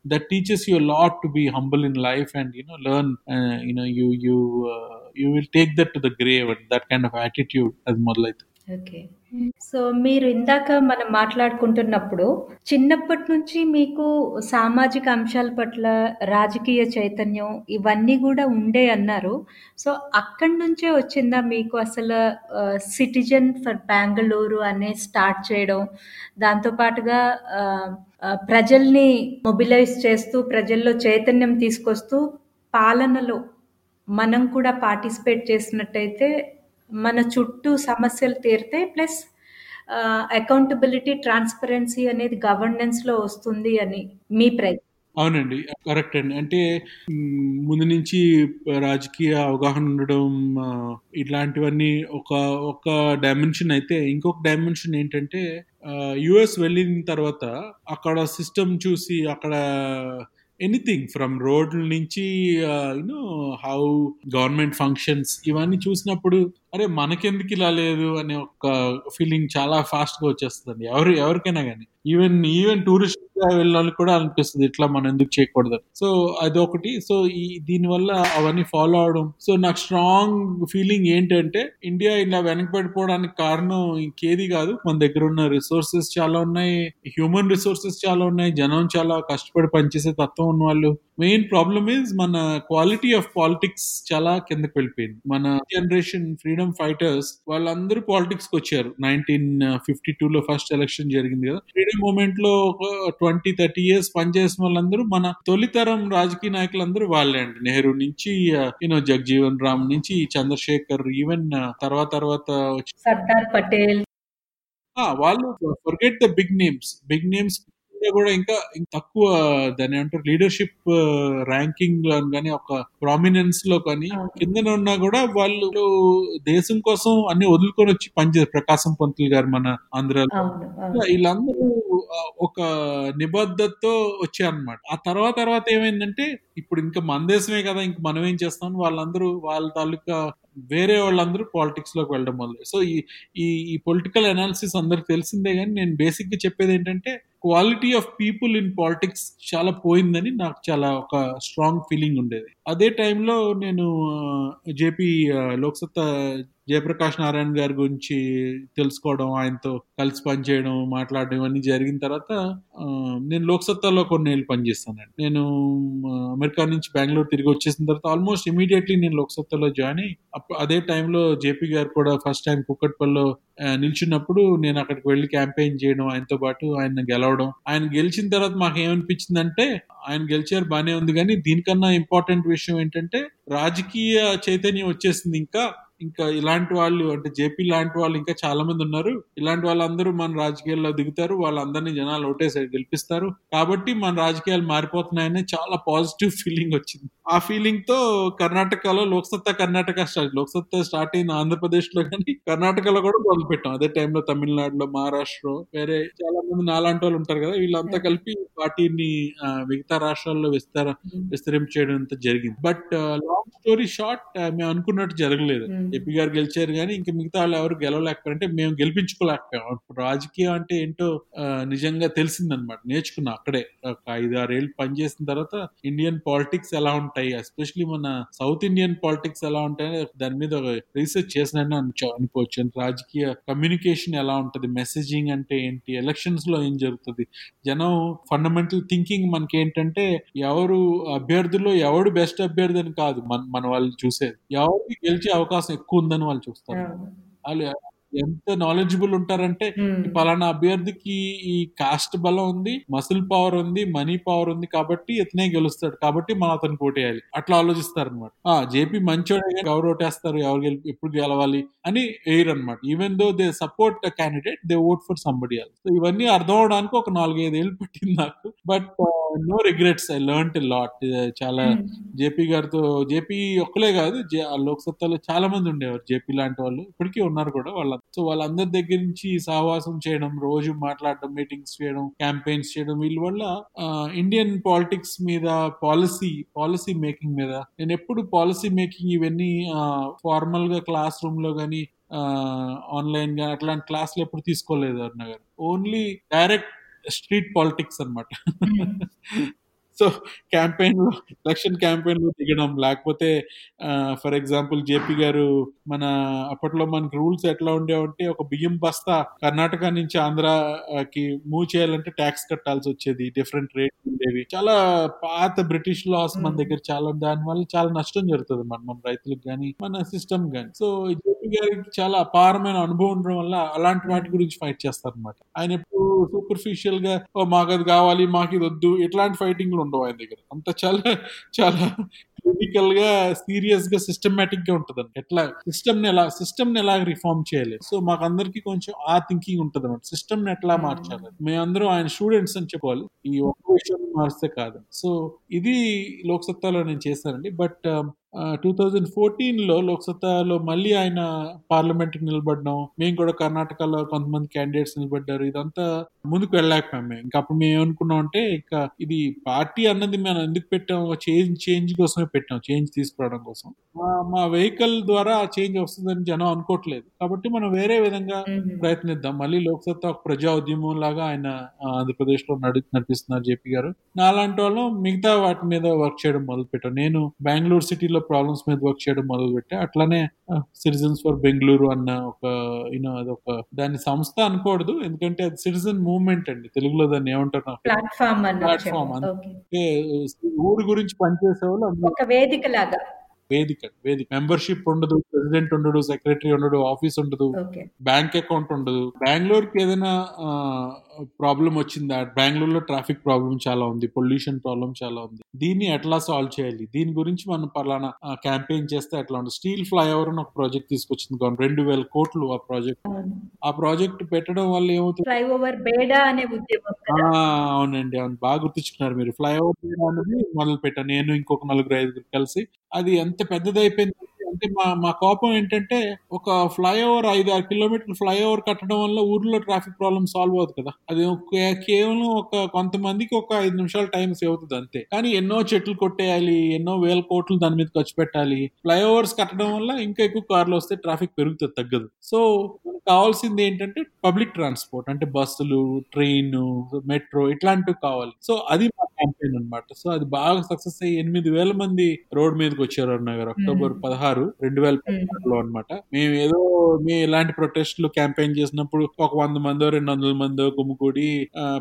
that teaches you a lot to be humble in life and you know learn uh, you know you you uh, you will take that to the grave and that kind of attitude అది మొదలైతే. Okay so మీరు ఇందాక మనం మాట్లాడుకుంటున్నప్పుడు చిన్నప్పటి నుంచి మీకు సామాజిక అంశాల పట్ల రాజకీయ చైతన్యం ఇవన్నీ కూడా ఉండే అన్నారు. సో అక్కడి నుంచే వచ్చిందా మీకు అసలు సిటిజన్ ఫర్ బెంగళూరు అనే స్టార్ట్ చేయడం? దాంతోపాటుగా ప్రజల్ని మొబిలైజ్ చేస్తూ ప్రజల్లో చైతన్యం తీసుకొస్తూ పాలనలో మనం కూడా పార్టిసిపేట్ చేసినట్టయితే మన చుట్టూ సమస్యలు తీరితే ప్లస్ అకౌంటబిలిటీ ట్రాన్స్పరెన్సీ అనేది గవర్నెన్స్లో వస్తుంది అని మీ ప్రయత్నం. అవునండి కరెక్ట్ అండి. అంటే ముందు నుంచి రాజకీయ అవగాహన ఉండడం ఇట్లాంటివన్నీ ఒక ఒక డైమెన్షన్ అయితే ఇంకొక డైమెన్షన్ ఏంటంటే యుఎస్ వెళ్ళిన తర్వాత అక్కడ సిస్టమ్ చూసి అక్కడ ఎనీథింగ్ ఫ్రమ్ రోడ్ల నుంచి యూనో హౌ గవర్నమెంట్ ఫంక్షన్స్ ఇవన్నీ చూసినప్పుడు అరే మనకెందుకు ఇలా లేదు అనే ఒక ఫీలింగ్ చాలా ఫాస్ట్గా వచ్చేస్తుంది ఎవరు ఎవరికైనా కానీ ఈవెన్ ఈవెన్ టూరిస్ట్ వెళ్ళాలని కూడా అనిపిస్తుంది. ఇట్లా మనం ఎందుకు చేయకూడదు సో అది ఒకటి సో ఈ దీనివల్ల అవన్నీ ఫాలో అవడం. సో నాకు స్ట్రాంగ్ ఫీలింగ్ ఏంటంటే ఇండియా ఇలా వెనకబడిపోవడానికి కారణం ఇంకేది కాదు. మన దగ్గర ఉన్న రిసోర్సెస్ చాలా ఉన్నాయి. హ్యూమన్ రిసోర్సెస్ చాలా ఉన్నాయి. జనం చాలా కష్టపడి పనిచేసే తత్వం ఉన్న వాళ్ళు మెయిన్ ప్రాబ్లమ్ ఇస్ మన క్వాలిటీ ఆఫ్ పాలిటిక్స్ చాలా కిందకి వెళ్ళిపోయింది. మన జనరేషన్ ఫ్రీడమ్ ఫైటర్స్ వాళ్ళందరూ పాలిటిక్స్కి వచ్చారు. నైన్టీన్ ఫిఫ్టీ టూ లో ఫస్ట్ ఎలక్షన్ జరిగింది కదా. ఫ్రీడమ్ మూమెంట్లో ఒక ట్వంటీ థర్టీ ఇయర్స్ పనిచేసిన వాళ్ళందరూ మన తొలితరం రాజకీయ నాయకులందరూ వాళ్ళే అండి. నెహ్రూ నుంచి యూనో జగ్జీవన్ రామ్ నుంచి చంద్రశేఖర్ ఈవెన్ తర్వాత తర్వాత వచ్చి సర్దార్ పటేల్. ఆ, వాళ్ళు forget the big names big names కూడా ఇంకా తక్కువ దాని అంటారు లీడర్షిప్ ర్యాంకింగ్లో కానీ ఒక ప్రామినెన్స్లో కానీ. కింద ఉన్నా కూడా వాళ్ళు దేశం కోసం అన్ని వదులుకొని వచ్చి పనిచేస్తారు ప్రకాశం పంతులు గారు మన ఆంధ్రాలో. వీళ్ళందరూ ఒక నిబద్ధతతో వచ్చారనమాట ఆ తర్వాత తర్వాత ఏమైందంటే ఇప్పుడు ఇంకా మన దేశమే కదా ఇంక మనం ఏం చేస్తాం? వాళ్ళందరూ వాళ్ళ తాలూకా వేరే వాళ్ళందరూ పాలిటిక్స్లోకి వెళ్ళడం మొదలు. సో ఈ ఈ ఈ పొలిటికల్ అనాలిసిస్ అందరికి తెలిసిందే కానీ నేను బేసిక్గా చెప్పేది ఏంటంటే quality of people in politics చాలా పోయిందని నాకు చాలా ఒక స్ట్రాంగ్ ఫీలింగ్ ఉండేది. అదే టైంలో నేను జేపీ లోక్సత్తా జయప్రకాష్ నారాయణ గారి గురించి తెలుసుకోవడం ఆయనతో కలిసి పనిచేయడం మాట్లాడడం ఇవన్నీ జరిగిన తర్వాత నేను లోక్సత్తాలో కొన్ని ఏళ్ళు పనిచేస్తానండి. నేను అమెరికా నుంచి బెంగళూరు తిరిగి వచ్చేసిన తర్వాత ఆల్మోస్ట్ ఇమీడియట్లీ నేను లోక్సత్తాలో జాయిన్ అయ్యి అప్పుడు అదే టైంలో జేపీ గారు కూడా ఫస్ట్ టైం కుక్కట్పల్లిలో నిల్చున్నప్పుడు నేను అక్కడికి వెళ్ళి క్యాంపెయిన్ చేయడం ఆయనతో పాటు ఆయన గెలవడం. ఆయన గెలిచిన తర్వాత మాకు ఏమనిపించిందంటే ఆయన గెలిచారు బానే ఉంది. కానీ దీనికన్నా ఇంపార్టెంట్ విషయం ఏంటంటే రాజకీయ చైతన్యం వచ్చేసింది. ఇంకా ఇంకా ఇలాంటి వాళ్ళు అంటే జేపీ లాంటి వాళ్ళు ఇంకా చాలా మంది ఉన్నారు. ఇలాంటి వాళ్ళందరూ మన రాజకీయాల్లో దిగుతారు. వాళ్ళందరినీ జనాలు ఓటేసి గెలిపిస్తారు. కాబట్టి మన రాజకీయాలు మారిపోతున్నాయని చాలా పాజిటివ్ ఫీలింగ్ వచ్చింది. ఆ ఫీలింగ్తో కర్ణాటకలో లోక్సత్తా కర్ణాటక స్టార్ట్ లోక్సత్తా స్టార్ట్ అయింది ఆంధ్రప్రదేశ్లో కానీ కర్ణాటకలో కూడా మొదలు పెట్టాం అదే టైంలో తమిళనాడులో మహారాష్ట్ర వేరే చాలా మంది నాలాంటి వాళ్ళు ఉంటారు కదా వీళ్ళంతా కలిపి పార్టీని ఆ, మిగతా రాష్ట్రాల్లో విస్తార విస్తరించేయడం అంతా జరిగింది. బట్ లాంగ్ స్టోరీ షార్ట్ మేము అనుకున్నట్టు జరగలేదు. Hmm. జేపీ గారు గెలిచారు కానీ ఇంకా మిగతా వాళ్ళు ఎవరు గెలవలేకపోయారు అంటే మేము గెలిపించుకోలేకపోయాం. ఇప్పుడు రాజకీయం అంటే ఏంటో నిజంగా తెలిసిందనమాట. నేర్చుకున్నా అక్కడే. ఒక ఐదు ఆరు ఏళ్ళు పనిచేసిన తర్వాత ఇండియన్ పాలిటిక్స్ ఎలా ఉంటాయి ఎస్పెషలీ మన సౌత్ ఇండియన్ పాలిటిక్స్ ఎలా ఉంటాయి దాని మీద రీసెర్చ్ చేసిన అనుకోవచ్చు. అంటే రాజకీయ కమ్యూనికేషన్ ఎలా ఉంటది మెసేజింగ్ అంటే ఏంటి ఎలక్షన్స్లో ఏం జరుగుతుంది జనం ఫండమెంటల్ థింకింగ్ మనకి ఏంటంటే ఎవరు అభ్యర్థుల్లో ఎవడు బెస్ట్ అభ్యర్థి అని కాదు మన మన వాళ్ళు చూసేది. ఎవరికి గెలిచే అవకాశం ఎక్కువ ఉందని వాళ్ళు చూస్తారు. వాళ్ళు ఎంత నాలెడ్జబుల్ ఉంటారంటే పలానా అభ్యర్థికి ఈ కాస్ట్ బలం ఉంది మసిల్ పవర్ ఉంది మనీ పవర్ ఉంది కాబట్టి ఇతనే గెలుస్తాడు. కాబట్టి మనం అతనికి ఓటేయాలి అట్లా ఆలోచిస్తారు అనమాట ఆ జేపీ మంచోడే ఎవరు ఓటేస్తారు ఎవరు గెలి ఎప్పుడు గెలవాలి అని ఎయిర్ అనమాట even though they support candidate they vote for somebody so ఇవన్నీ అర్థం అవడానికి ఒక నాలుగైదు ఏళ్ళు పట్టింది నాకు. But no regrets I learn lot చాలా. జేపీ గారితో జేపీ ఒక్కలే కాదు లోక్సత్తాలో చాలా మంది ఉండేవారు. జేపీ లాంటి వాళ్ళు ఇప్పటికీ ఉన్నారు కూడా వాళ్ళ సో వాళ్ళందరి దగ్గర నుంచి సహవాసం చేయడం రోజు మాట్లాడడం మీటింగ్స్ చేయడం క్యాంపెయిన్స్ చేయడం వీళ్ళ వల్ల ఇండియన్ పాలిటిక్స్ మీద పాలసీ పాలసీ మేకింగ్ మీద. నేను ఎప్పుడు పాలసీ మేకింగ్ ఇవన్నీ ఫార్మల్గా క్లాస్ రూమ్లో గానీ ఆన్లైన్గా అట్లాంటి క్లాసులు ఎప్పుడు తీసుకోలేదు అరుణ గారు. ఓన్లీ డైరెక్ట్ స్ట్రీట్ పాలిటిక్స్ అనమాట సో క్యాంపెయిన్లో ఎలక్షన్ క్యాంపెయిన్లో దిగడం లేకపోతే ఫర్ ఎగ్జాంపుల్ జేపీ గారు మన అప్పట్లో మనకి రూల్స్ ఎట్లా ఉండేవంటే ఒక బియ్యం బస్తా కర్ణాటక నుంచి ఆంధ్రాకి మూవ్ చేయాలంటే ట్యాక్స్ కట్టాల్సి వచ్చేది. డిఫరెంట్ రేట్ ఉండేవి. చాలా పాత బ్రిటిష్ లాస్ మన దగ్గర చాలా దాని వల్ల చాలా నష్టం జరుగుతుంది మన మన రైతులకు కానీ మన సిస్టమ్ కానీ సో గారికి చాలా అపారమైన అనుభవం ఉండడం వల్ల అలాంటి వాటి గురించి ఫైట్ చేస్తారు అనమాట ఆయన ఎప్పుడు సూపర్ఫిషియల్గా మాకు అది కావాలి మాకు ఇది వద్దు ఇట్లాంటి ఫైటింగ్లు ఉండవు ఆయన దగ్గర. అంత చాలా చాలా క్లినికల్గా సీరియస్గా సిస్టమేటిక్గా ఉంటది ఎట్లా సిస్టమ్ని ఎలా సిస్టమ్ని ఎలా రిఫార్మ్ చేయాలి? సో మాకు అందరికి కొంచెం ఆ థింకింగ్ ఉంటది అనమాట సిస్టమ్ని ఎట్లా మార్చాలి? మేమందరం ఆయన స్టూడెంట్స్ అని చెప్పుకోవాలి. ఈ ఒక్క విషయం మారిస్తే కాదు. సో ఇది లోక్సత్తాలో నేను చేశానండి. బట్ టూ థౌజండ్ ఫోర్టీన్లో లోక్సత్తాలో మళ్ళీ ఆయన పార్లమెంట్ నిలబడడం మేము కూడా కర్ణాటకలో కొంతమంది క్యాండిడేట్స్ నిలబడ్డారు. ఇదంతా ముందుకు వెళ్ళలేకపోయాం మేము. ఇంకా అప్పుడు మేము ఏమనుకున్నాం అంటే ఇంకా ఇది పార్టీ అన్నది మనం ఎందుకు పెట్టాం? చేంజ్ చేంజ్ కోసమే పెట్టాం చేంజ్ తీసుకురావడం కోసం. మా వెహికల్ ద్వారా చేంజ్ వస్తుందని జనం అనుకోవట్లేదు. కాబట్టి మనం వేరే విధంగా ప్రయత్నిద్దాం. మళ్ళీ లోక్సత్తా ఒక ప్రజా ఉద్యమం లాగా ఆయన ఆంధ్రప్రదేశ్లో నడి నడిపిస్తున్నారు జేపీ గారు. నాలాంటి వాళ్ళం మిగతా వాటి మీద వర్క్ చేయడం మొదలు పెట్టాం నేను బెంగళూరు సిటీలో ప్రాబ్లమ్స్ మీద వర్క్ చేయడం మొదలు పెట్టా అట్లానే సిటిజన్స్ ఫర్ బెంగళూరు అన్న ఒక యూనో అదొక దాని సంస్థ అనుకోవద్దు ఎందుకంటే అది సిటిజన్ మూవ్మెంట్ అండి. తెలుగులో దాన్ని ఏమంటారు ప్లాట్ఫామ్ ప్లాట్ఫామ్ అంటే ఊరి గురించి పనిచేసే వాళ్ళు ఒక వేదిక లాగా వేదిక వేదిక. మెంబర్షిప్ ఉండదు ప్రెసిడెంట్ ఉండడు సెక్రటరీ ఉండడు ఆఫీస్ ఉండదు. బ్యాంక్ అకౌంట్ ఉండదు. బెంగళూరుకి ఏదైనా ప్రాబ్లం వచ్చిందా? బెంగళూరులో ట్రాఫిక్ ప్రాబ్లం చాలా ఉంది పొల్యూషన్ ప్రాబ్లం చాలా ఉంది. దీన్ని ఎట్లా సాల్వ్ చేయాలి? దీని గురించి మనం పలానా క్యాంపెయిన్ చేస్తే ఎట్లా ఉంటుంది? స్టీల్ ఫ్లైఓవర్ అని ఒక ప్రాజెక్ట్ తీసుకొచ్చింది గవర్నమెంట్ రెండు వేల కోట్లు ఆ ప్రాజెక్ట్. ఆ ప్రాజెక్ట్ పెట్టడం వల్ల ఏమవుతుంది? ఫ్లైఓవర్ బేడా అనే ఉద్యమం అవునండి అవును. బాగా గుర్తించుకున్నారు మీరు. ఫ్లైఓవర్ బేడా అనేది మొదలు పెట్టాను నేను ఇంకొక నలుగురు ఐదుగురు కలిసి. అది ఎంత పెద్దదైపోయింది? అంటే మా మా కోపం ఏంటంటే ఒక ఫ్లైఓవర్ ఐదు ఆరు కిలోమీటర్ల ఫ్లైఓవర్ కట్టడం వల్ల ఊర్లో ట్రాఫిక్ ప్రాబ్లమ్ సాల్వ్ అవుతుంది కదా. అది కేవలం ఒక కొంతమందికి ఒక ఐదు నిమిషాల టైం సేవ్ అవుతుంది అంతే. కానీ ఎన్నో చెట్లు కొట్టేయాలి ఎన్నో వేల కోట్లు దాని మీద ఖర్చు పెట్టాలి. ఫ్లైఓవర్స్ కట్టడం వల్ల ఇంకా ఎక్కువ కార్లు వస్తే ట్రాఫిక్ పెరుగుతుంది తగ్గదు. సో కావాల్సింది ఏంటంటే పబ్లిక్ ట్రాన్స్పోర్ట్ అంటే బస్సులు ట్రైన్ మెట్రో ఇట్లాంటివి కావాలి. సో అది మా క్యాంపెయిన్ అనమాట సో అది బాగా సక్సెస్ అయ్యి ఎనిమిది వేల మంది రోడ్ మీదకి వచ్చారు అన్నగారు అక్టోబర్ పదహారు రెండు వేల పదహారులో అనమాట మేము ఏదో మేము ఇలాంటి ప్రొటెస్ట్లు క్యాంపెయిన్ చేసినప్పుడు ఒక వంద మందో రెండు వందల మందో గుమ్ముకూడి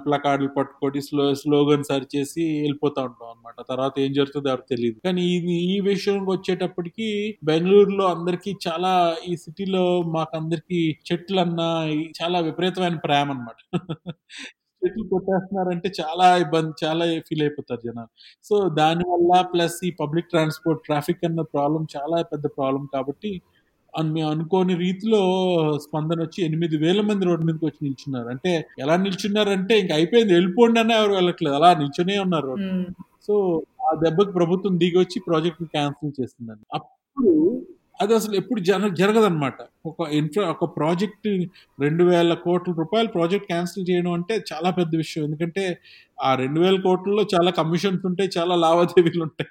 ప్లకార్డులు పట్టుకొని స్లో స్లోగన్ సరి చేసి వెళ్ళిపోతా ఉంటాం అనమాట తర్వాత ఏం జరుగుతుందో ఎవరికి తెలియదు కానీ ఈ ఈ విషయం వచ్చేటప్పటికి బెంగళూరులో అందరికి చాలా ఈ సిటీలో మాకందరికి చెట్లు అన్నా చాలా విపరీతమైన ప్రేమ అనమాట చెట్లు కొట్టేస్తున్నారంటే చాలా ఇబ్బంది చాలా ఫీల్ అయిపోతారు జనాలు. సో దానివల్ల ప్లస్ ఈ పబ్లిక్ ట్రాన్స్పోర్ట్ ట్రాఫిక్ అన్న ప్రాబ్లం చాలా పెద్ద ప్రాబ్లం కాబట్టి మేము అనుకోని రీతిలో స్పందన వచ్చి ఎనిమిది వేల మంది రోడ్డు మీదకి వచ్చి నిల్చున్నారు. అంటే ఎలా నిల్చున్నారంటే ఇంక అయిపోయింది వెళ్ళిపోండి అనే ఎవరు వెళ్ళట్లేదు. అలా నిల్చునే ఉన్నారు రోడ్డు సో ఆ దెబ్బకి ప్రభుత్వం దిగి వచ్చి ప్రాజెక్ట్ క్యాన్సిల్ చేస్తుందండి అప్పుడు అది అసలు ఎప్పుడు జన జరగదన్నమాట. ఒక ఇన్ఫ్రా ఒక ప్రాజెక్ట్ రెండు వేల కోట్ల రూపాయల ప్రాజెక్ట్ క్యాన్సిల్ చేయడం అంటే చాలా పెద్ద విషయం. ఎందుకంటే ఆ రెండు వేల కోట్లలో చాలా కమిషన్స్ ఉంటాయి చాలా లావాదేవీలు ఉంటాయి.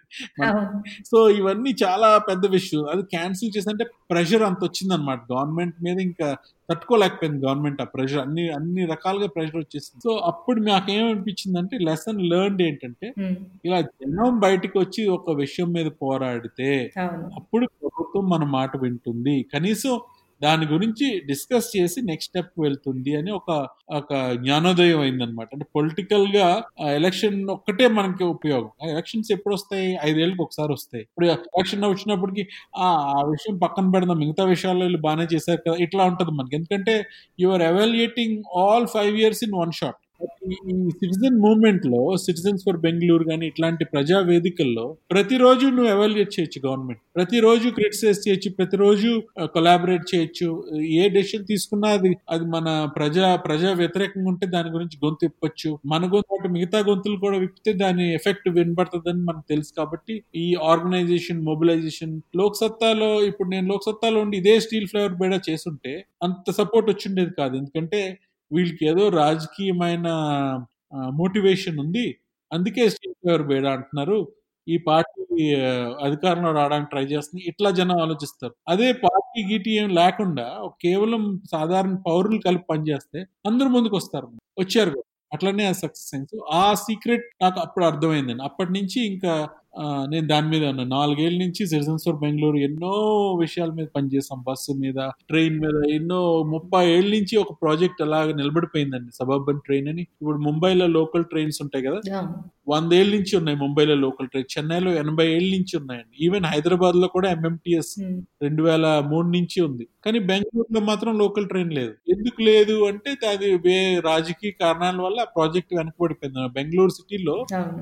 సో ఇవన్నీ చాలా పెద్ద విషయం. అది క్యాన్సిల్ చేసంటే ప్రెషర్ అంత వచ్చింది అనమాట గవర్నమెంట్ మీద ఇంకా తట్టుకోలేకపోయింది గవర్నమెంట్ ఆ ప్రెషర్ అన్ని అన్ని రకాలుగా ప్రెషర్ వచ్చేసింది. సో అప్పుడు మాకేమనిపించింది అంటే లెసన్ లెర్న్డ్ ఏంటంటే ఇలా జనం బయటకు వచ్చి ఒక విషయం మీద పోరాడితే అప్పుడు ప్రభుత్వం మన మాట వింటుంది. కనీసం దాని గురించి డిస్కస్ చేసి నెక్స్ట్ స్టెప్ వెళ్తుంది అని ఒక ఒక జ్ఞానోదయం అయిందనమాట అంటే పొలిటికల్గా ఎలక్షన్ ఒక్కటే మనకి ఉపయోగం. ఎలక్షన్స్ ఎప్పుడు వస్తాయి? ఐదేళ్ళకి ఒకసారి వస్తాయి. ఇప్పుడు ఎలక్షన్ వచ్చినప్పటికి ఆ విషయం పక్కన పెడదాం. మిగతా విషయాల్లో వీళ్ళు బాగానే చేశారు కదా. ఇట్లా ఉంటుంది మనకి. ఎందుకంటే your evaluating all five years in one shot ఈ సిటిజన్ మూవ్మెంట్లో సిటిజన్స్ ఫర్ బెంగళూరు కానీ ఇట్లాంటి ప్రజా వేదికల్లో ప్రతిరోజు నువ్వు ఎవాల్యుయేట్ చేయొచ్చు గవర్నమెంట్ ప్రతిరోజు క్రిటిసైజ్ చేయొచ్చు ప్రతిరోజు కొలాబరేట్ చేయొచ్చు. ఏ డెసిషన్ తీసుకున్నా అది అది మన ప్రజా ప్రజా వ్యతిరేకంగా ఉంటే దాని గురించి గొంతు ఇప్పొచ్చు మన గొంతు మిగతా గొంతులు కూడా విప్పితే దాని ఎఫెక్ట్ వినబడుతుందని మనకు తెలుసు కాబట్టి ఈ ఆర్గనైజేషన్ మొబిలైజేషన్ లోక్ సత్తాలో ఇప్పుడు నేను లోక్ సత్తాలో ఉండి ఇదే స్టీల్ ఫ్లేవర్ బేడా చేస్తుంటే అంత సపోర్ట్ వచ్చిండేది కాదు. ఎందుకంటే వీళ్ళకి ఏదో రాజకీయమైన మోటివేషన్ ఉంది. అందుకే స్టేట్ ఫేవర్ బేడ అంటున్నారు. ఈ పార్టీ అధికారంలో రావడానికి ట్రై చేస్తుంది. ఇట్లా జనం ఆలోచిస్తారు. అదే పార్టీ గీటీ ఏం లేకుండా కేవలం సాధారణ పౌరులు కలిపి పనిచేస్తే అందరూ ముందుకు వస్తారు. వచ్చారు అట్లనే సక్సెస్ అయింది. ఆ సీక్రెట్ నాకు అప్పుడు అర్థమైందండి. అప్పటి నుంచి ఇంకా నేను దాని మీద నాలుగేళ్ళ నుంచి సిటిజన్స్ ఫర్ బెంగళూరు ఎన్నో విషయాల మీద పనిచేసాం బస్సు మీద ట్రైన్ మీద ఎన్నో ముప్పై ఏళ్ళ నుంచి ఒక ప్రాజెక్ట్ అలాగ నిలబడిపోయిందండి. సబర్బన్ ట్రైన్ అని. ఇప్పుడు ముంబైలో లోకల్ ట్రైన్స్ ఉంటాయి కదా. వందేళ్ళ నుంచి ఉన్నాయి ముంబైలో లోకల్ ట్రైన్ చెన్నైలో ఎనభై ఏళ్ళ నుంచి ఉన్నాయండి. ఈవెన్ హైదరాబాద్లో కూడా ఎంఎంటిఎస్ రెండు వేల మూడు నుంచి ఉంది. కానీ బెంగళూరులో మాత్రం లోకల్ ట్రైన్ లేదు. ఎందుకు లేదు అంటే అది వే రాజకీయ కారణాల వల్ల ఆ ప్రాజెక్ట్ వెనకబడిపోయింది. బెంగళూరు సిటీలో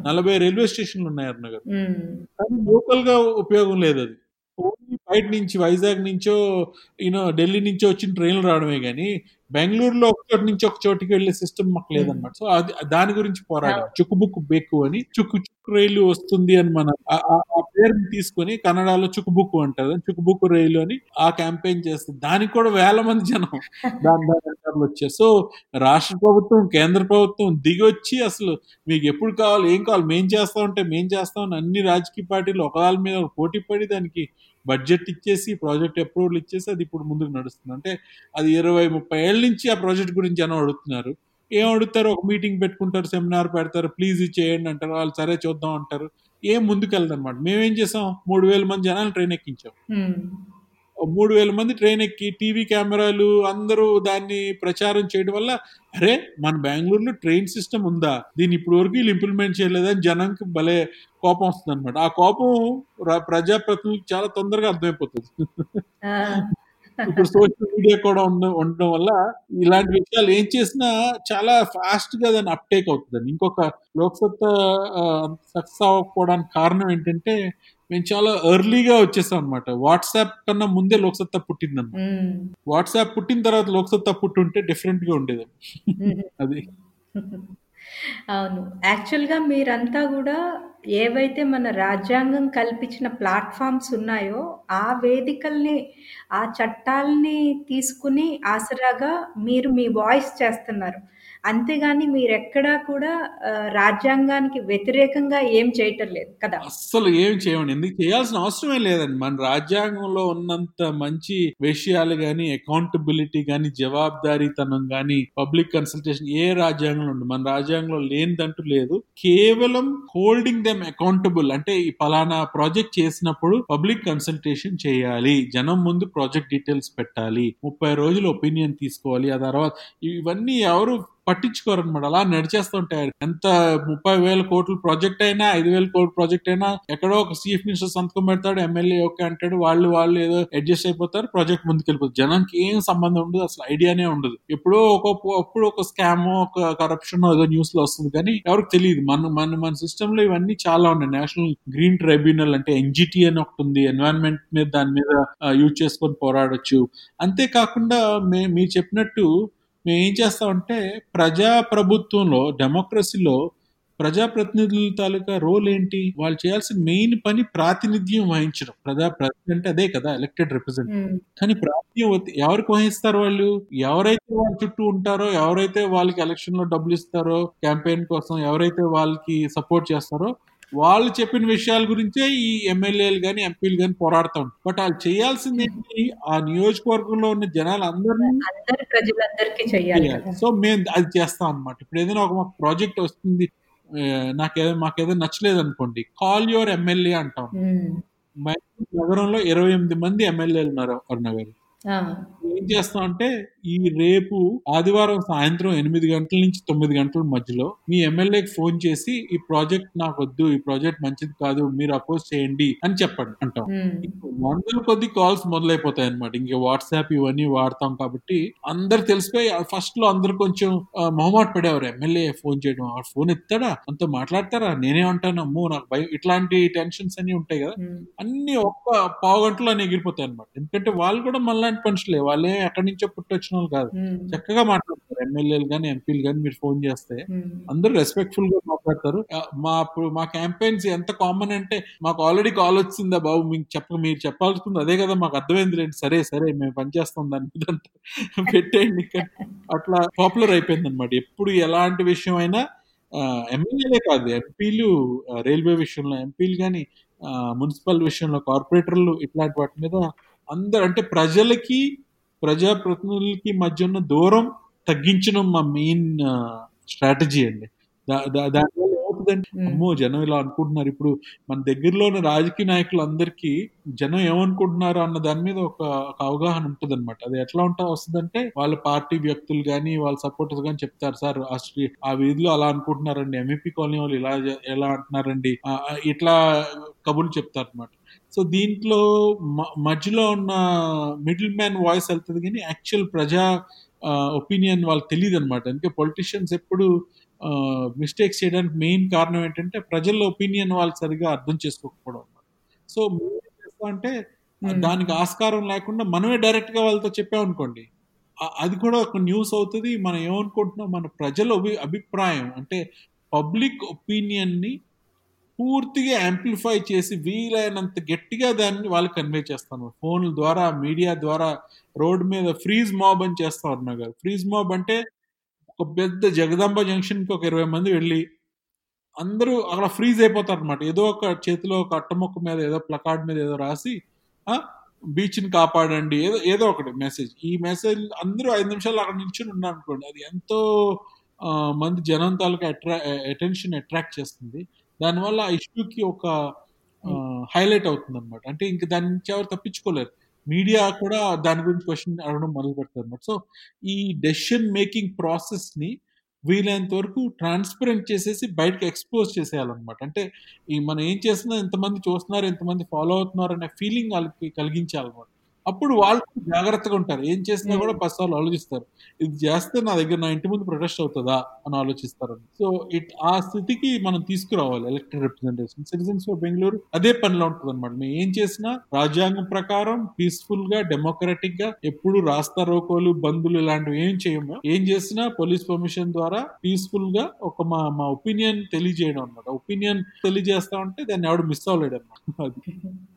నలభై రైల్వే స్టేషన్లు ఉన్నాయి అరుణ గారు ఉమ్, కానీ లోకల్గా ఉపయోగం లేదు అది. ఓన్లీ బయట నుంచి వైజాగ్ నుంచో యూనో ఢిల్లీ నుంచో వచ్చిన ట్రైన్లు రావడమే కానీ బెంగళూరులో ఒక చోటు నుంచి ఒక చోటుకి వెళ్ళే సిస్టమ్ మాకు లేదన్నమాట. సో అది దాని గురించి పోరాడాం. చుక్కుబుక్కు బెక్కు అని చుక్కు చుక్కు రైలు వస్తుంది అని మన ఆ- పేరుని తీసుకొని కన్నడలో చుక్కుబుక్కు అంటారు. చుక్కుబుక్కు రైలు అని ఆ క్యాంపెయిన్ చేస్తుంది దానికి కూడా వేల మంది జనం (laughs) దాని దాని వచ్చారు. సో రాష్ట్ర ప్రభుత్వం కేంద్ర ప్రభుత్వం దిగి వచ్చి అసలు మీకు ఎప్పుడు కావాలి ఏం కావాలి మేం చేస్తా ఉంటే మేం చేస్తాం అని అన్ని రాజకీయ పార్టీలు ఒకదాని మీద పోటీ పడి దానికి బడ్జెట్ ఇచ్చేసి ప్రాజెక్ట్ అప్రూవల్ ఇచ్చేసి అది ఇప్పుడు ముందుకు నడుస్తుంది. అంటే అది ఇరవై ముప్పై ఏళ్ళ నుంచి ఆ ప్రాజెక్ట్ గురించి జనం అడుగుతున్నారు. ఏం అడుగుతారు? ఒక మీటింగ్ పెట్టుకుంటారు సెమినార్ పెడతారు ప్లీజ్ ఇది చేయండి అంటారు వాళ్ళు సరే చూద్దాం అంటారు. ఏం ముందుకు అనమాట మేమేం చేసాం? మూడు వేల మంది జనాలు ట్రైన్ ఎక్కించాం. మూడు వేల మంది ట్రైన్ ఎక్కి టీవీ కెమెరాలు అందరూ దాన్ని ప్రచారం చేయడం వల్ల అరే మన బెంగళూరులో ట్రైన్ సిస్టమ్ ఉందా? దీన్ని ఇప్పుడు వరకు వీళ్ళు ఇంప్లిమెంట్ చేయలేదని జనంకి భలే కోపం వస్తుంది అనమాట ఆ కోపం ప్రజాప్రతినిధులకు చాలా తొందరగా అర్థమైపోతుంది. ఇప్పుడు సోషల్ మీడియా కూడా ఉండ- ఉండడం వల్ల ఇలాంటి విషయాలు ఏం చేసినా చాలా ఫాస్ట్గా దాన్ని అప్టేక్ అవుతుంది ఇంకొక లోక్సత్తా సక్సెస్ అవ్వకపోవడానికి కారణం ఏంటంటే మేము చాలా ఎర్లీగా వచ్చేసాం అనమాట వాట్సాప్ కన్నా ముందే లోక్సత్తా పుట్టిందన్నమాట. వాట్సాప్ పుట్టిన తర్వాత లోక్సత్తా పుట్టుంటే డిఫరెంట్గా ఉండేది. అది. (laughs) అవును. యాక్చువల్గా మీరంతా కూడా ఏవైతే మన రాజ్యాంగం కల్పించిన ప్లాట్ఫామ్స్ ఉన్నాయో ఆ వేదికల్ని ఆ చట్టాలని తీసుకుని ఆసరాగా మీరు మీ వాయిస్ చేస్తున్నారు. అంతేగాని మీరు ఎక్కడా కూడా రాజ్యాంగానికి వ్యతిరేకంగా ఏం చేయటం లేదు కదా. అస్సలు ఏం చేయండి ఎందుకు చేయాల్సిన అవసరమే లేదండి. మన రాజ్యాంగంలో ఉన్నంత మంచి విషయాలు గాని అకౌంటబిలిటీ గాని జవాబారీతనం గాని పబ్లిక్ కన్సల్టేషన్ ఏ రాజ్యాంగంలో ఉంది మన రాజ్యాంగంలో లేనిదంటూ లేదు. కేవలం హోల్డింగ్ దెమ్ అకౌంటబుల్ అంటే ఈ పలానా ప్రాజెక్ట్ చేసినప్పుడు పబ్లిక్ కన్సల్టేషన్ చేయాలి. జనం ముందు ప్రాజెక్ట్ డీటెయిల్స్ పెట్టాలి. ముప్పై రోజులు ఒపీనియన్ తీసుకోవాలి. ఆ తర్వాత ఇవన్నీ ఎవరు పట్టించుకోరు అనమాట అలా నడిచేస్తుంటారు ఎంత ముప్పై వేల కోట్ల ప్రాజెక్ట్ అయినా ఐదు వేల కోట్ల ప్రాజెక్ట్ అయినా ఎక్కడో ఒక చీఫ్ మినిస్టర్ సంతకం పెడతాడు ఎమ్మెల్యే ఓకే అంటాడు వాళ్ళు వాళ్ళు ఏదో అడ్జస్ట్ అయిపోతారు ప్రాజెక్ట్ ముందుకెళ్ళిపోతుంది. జనానికి ఏం సంబంధం ఉండదు అసలు ఐడియానే ఉండదు. ఎప్పుడో ఒక అప్పుడు ఒక స్కామ్ ఒక కరప్షన్ ఏదో న్యూస్లో వస్తుంది కానీ ఎవరికి తెలియదు. మన మన మన సిస్టమ్లో ఇవన్నీ చాలా ఉన్నాయి. నేషనల్ గ్రీన్ ట్రైబ్యునల్ అంటే ఎన్జిటి అని ఒకటి ఉంది. ఎన్వైరన్మెంట్ మీద దాని మీద యూజ్ చేసుకొని పోరాడొచ్చు. అంతేకాకుండా మే మీరు చెప్పినట్టు మేము ఏం చేస్తామంటే ప్రజా ప్రభుత్వంలో డెమోక్రసీలో ప్రజాప్రతినిధుల తాలూకా రోల్ ఏంటి? వాళ్ళు చేయాల్సిన మెయిన్ పని ప్రాతినిధ్యం వహించడం. ప్రజా ప్రతినిధి అంటే అదే కదా ఎలక్టెడ్ రిప్రజెంటేటివ్ ఉమ్, కానీ ప్రాతినిధ్యం ఎవరికి వహిస్తారు వాళ్ళు? ఎవరైతే వాళ్ళ చుట్టూ ఉంటారో ఎవరైతే వాళ్ళకి ఎలక్షన్లో డబ్బులు ఇస్తారో క్యాంపెయిన్ కోసం ఎవరైతే వాళ్ళకి సపోర్ట్ చేస్తారో వాళ్ళు చెప్పిన విషయాల గురించే ఈ ఎమ్మెల్యేలు గాని ఎంపీలు గాని పోరాడుతూ ఉంటారు. బట్ వాళ్ళు చేయాల్సింది ఏంటి? ఆ నియోజకవర్గంలో ఉన్న జనాలు అందరినీ సో మేము అది చేస్తాం అనమాట ఇప్పుడు ఏదైనా ఒక మాకు ప్రాజెక్ట్ వస్తుంది నాకేదో మాకేదో నచ్చలేదు అనుకోండి కాల్ యువర్ ఎమ్మెల్యే అంటాం. నగరంలో ఇరవై ఎనిమిది మంది ఎమ్మెల్యేలు ఉన్నారు అరుణ గారు. ఏం చేస్తాం అంటే ఈ రేపు ఆదివారం సాయంత్రం ఎనిమిది గంటల నుంచి తొమ్మిది గంటల మధ్యలో మీ ఎమ్మెల్యేకి ఫోన్ చేసి ఈ ప్రాజెక్ట్ నాకు వద్దు ఈ ప్రాజెక్ట్ మంచిది కాదు మీరు అపోజ్ చేయండి అని చెప్పండి అంటాం. వందల కొద్ది కాల్స్ మొదలైపోతాయి అనమాట ఇంకా వాట్సాప్ ఇవన్నీ వాడతాం కాబట్టి అందరు తెలిసిపోయి ఫస్ట్లో అందరు కొంచెం మొహమాట పడేవారు. ఎమ్మెల్యే ఫోన్ చేయడం ఆ ఫోన్ ఎత్తాడా? అంత మాట్లాడతారా? నేనే ఉంటాను అమ్మో నాకు భయం ఇట్లాంటి టెన్షన్స్ అన్ని ఉంటాయి కదా. అన్ని ఒక్క పావు గంటలో అని ఎగిరిపోతాయి అనమాట ఎందుకంటే వాళ్ళు కూడా మనలాంటి మనుషులే. వాళ్ళే ఎక్కడి నుంచో పుట్టొచ్చిన వాళ్ళు కాదు. చక్కగా మాట్లాడతారు. ఎమ్మెల్యేలు కానీ ఎంపీలు కానీ మీరు ఫోన్ చేస్తే. అందరూ రెస్పెక్ట్ఫుల్గా మాట్లాడతారు మా మా క్యాంపెయిన్స్ ఎంత కామన్ అంటే మాకు ఆల్రెడీ కాల్ వచ్చిందా బాబు? మీకు చెప్ప మీరు చెప్పాల్సింది అదే కదా మాకు అర్థమైంది లేండి సరే సరే మేము పనిచేస్తాం దాని మీద పెట్టేయండి. అట్లా పాపులర్ అయిపోయింది అనమాట ఎప్పుడు ఎలాంటి విషయం అయినా ఎమ్మెల్యేలే కాదు. ఎంపీలు రైల్వే విషయంలో ఎంపీలు కానీ మున్సిపల్ విషయంలో కార్పొరేటర్లు ఇట్లాంటి వాటి మీద అందరు అంటే ప్రజలకి ప్రజాప్రతినిధులకి మధ్య ఉన్న దూరం తగ్గించడం మా మెయిన్ స్ట్రాటజీ అండి. దానివల్ల ఏమవుతుందంటే అమ్మో జనం ఇలా అనుకుంటున్నారు. ఇప్పుడు మన దగ్గరలో ఉన్న రాజకీయ నాయకులందరికీ జనం ఏమనుకుంటున్నారు అన్న దాని మీద ఒక అవగాహన ఉంటుంది అనమాట అది ఎట్లా ఉంటా వస్తుందంటే వాళ్ళ పార్టీ వ్యక్తులు కానీ వాళ్ళ సపోర్టర్స్ కానీ చెప్తారు సార్ ఆ స్ట్రీ- ఆ వీధిలో అలా అనుకుంటున్నారండి. ఎంఈపీ కాలనీ వాళ్ళు ఇలా ఎలా అంటున్నారండి? ఇట్లా కబుర్లు చెప్తారు అనమాట సో దీంట్లో మ- మధ్యలో ఉన్న మిడిల్ మ్యాన్ వాయిస్ వెళ్తుంది కానీ యాక్చువల్ ప్రజా ఒపీనియన్ వాళ్ళకి తెలియదు అనమాట అందుకే పొలిటీషియన్స్ ఎప్పుడు మిస్టేక్స్ చేయడానికి మెయిన్ కారణం ఏంటంటే ప్రజల ఒపీనియన్ వాళ్ళు సరిగా అర్థం చేసుకోకపోవడం సో అంటే ఉమ్, దానికి ఆస్కారం లేకుండా మనమే డైరెక్ట్గా వాళ్ళతో చెప్పామనుకోండి అది కూడా ఒక న్యూస్ అవుతుంది మనం ఏమనుకుంటున్నాం? మన ప్రజల అభి అభిప్రాయం. అంటే పబ్లిక్ ఒపీనియన్ని పూర్తిగా యాంప్లిఫై చేసి వీలైనంత గట్టిగా దాన్ని వాళ్ళకి కన్వే చేస్తాను ఫోన్ల ద్వారా మీడియా ద్వారా రోడ్ మీద ఫ్రీజ్ మాబ్ అని చేస్తా ఉన్నా గారు. ఫ్రీజ్ మాబ్ అంటే ఒక పెద్ద జగదాంబ జంక్షన్కి ఒక ఇరవై మంది వెళ్ళి అందరూ అక్కడ ఫ్రీజ్ అయిపోతారు అనమాట ఏదో ఒక చేతిలో ఒక అట్టముక్క మీద ఏదో ప్లకార్డ్ మీద ఏదో రాసి బీచ్ని కాపాడండి. ఏదో ఏదో ఒకటి మెసేజ్ ఈ మెసేజ్ అందరూ ఐదు నిమిషాలు అక్కడ నిల్చుని ఉన్నారు అనుకోండి అది ఎంతో మంది జనం తాలూకా అట్రా అటెన్షన్ అట్రాక్ట్ చేస్తుంది. దానివల్ల ఆ ఇష్యూకి ఒక హైలైట్ అవుతుంది అనమాట అంటే ఇంక దాని నుంచి ఎవరు తప్పించుకోలేరు. మీడియా కూడా దాని గురించి క్వశ్చన్ అడగడం మొదలు పెడతారు అనమాట సో ఈ డెసిషన్ మేకింగ్ ప్రాసెస్ని వీలైనంత వరకు ట్రాన్స్పరెంట్ చేసేసి బయటకు ఎక్స్పోజ్ చేసేయాలన్నమాట. అంటే ఈ మనం ఏం చేస్తున్నా ఎంతమంది చూస్తున్నారు ఎంతమంది ఫాలో అవుతున్నారు అనే ఫీలింగ్ వాళ్ళకి కలిగించాలన్నమాట. అప్పుడు వాళ్ళు జాగ్రత్తగా ఉంటారు. ఏం చేసినా కూడా పది సార్లు ఆలోచిస్తారు. ఇది చేస్తే నా దగ్గర నా ఇంటి ముందు ప్రొటెస్ట్ అవుతుందా అని ఆలోచిస్తారు సో ఇట్ ఆ స్థితికి మనం తీసుకురావాలి elected representation. Citizens for Bengaluru అదే పనిలో ఉంటుంది అనమాట మేము ఏం చేసినా రాజ్యాంగం ప్రకారం పీస్ఫుల్గా డెమోక్రటిక్గా ఎప్పుడు రాస్తా రోకోలు బంధులు ఇలాంటివి ఏం చేయము. ఏం చేసినా పోలీస్ పర్మిషన్ ద్వారా పీస్ఫుల్గా ఒక మా మా ఒపీనియన్ తెలియజేయడం అనమాట ఒపీనియన్ తెలియజేస్తా ఉంటే దాన్ని ఎవడు మిస్ అవ్వలేడు అనమాట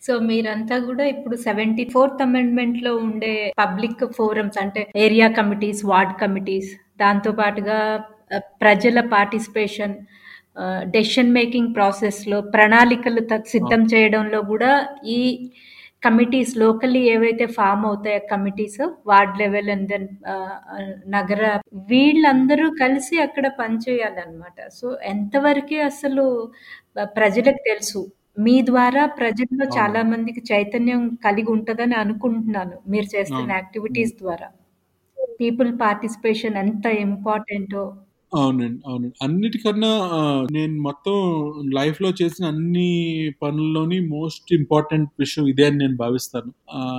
సో మీరంతా కూడా ఇప్పుడు సెవెంటీ ఫోర్త్ అమెండ్మెంట్లో ఉండే పబ్లిక్ ఫోరమ్స్ అంటే ఏరియా కమిటీస్ వార్డ్ కమిటీస్ దాంతో పాటుగా ప్రజల పార్టిసిపేషన్ డెసిషన్ మేకింగ్ ప్రాసెస్లో ప్రణాళికలు సిద్ధం చేయడంలో కూడా ఈ కమిటీస్ లోకల్లీ ఏవైతే ఫామ్ అవుతాయో committees ward level and then నగర వీళ్ళందరూ కలిసి అక్కడ పనిచేయాలన్నమాట. సో ఎంతవరకే అసలు ప్రజలకు తెలుసు. మీ ద్వారా ప్రజల్లో అవును. చాలా మందికి చైతన్యం కలిగి ఉంటదని అనుకుంటున్నాను. మీరు చేస్తున్న అవును. యాక్టివిటీస్ ద్వారా. పీపుల్ పార్టిసిపేషన్ ఎంత ఇంపార్టెంటో. అవునండి అవునండి అన్నిటికన్నా నేను మొత్తం లైఫ్లో చేసిన అన్ని పనుల్లోని మోస్ట్ ఇంపార్టెంట్ విషయం ఇదే అని నేను భావిస్తాను.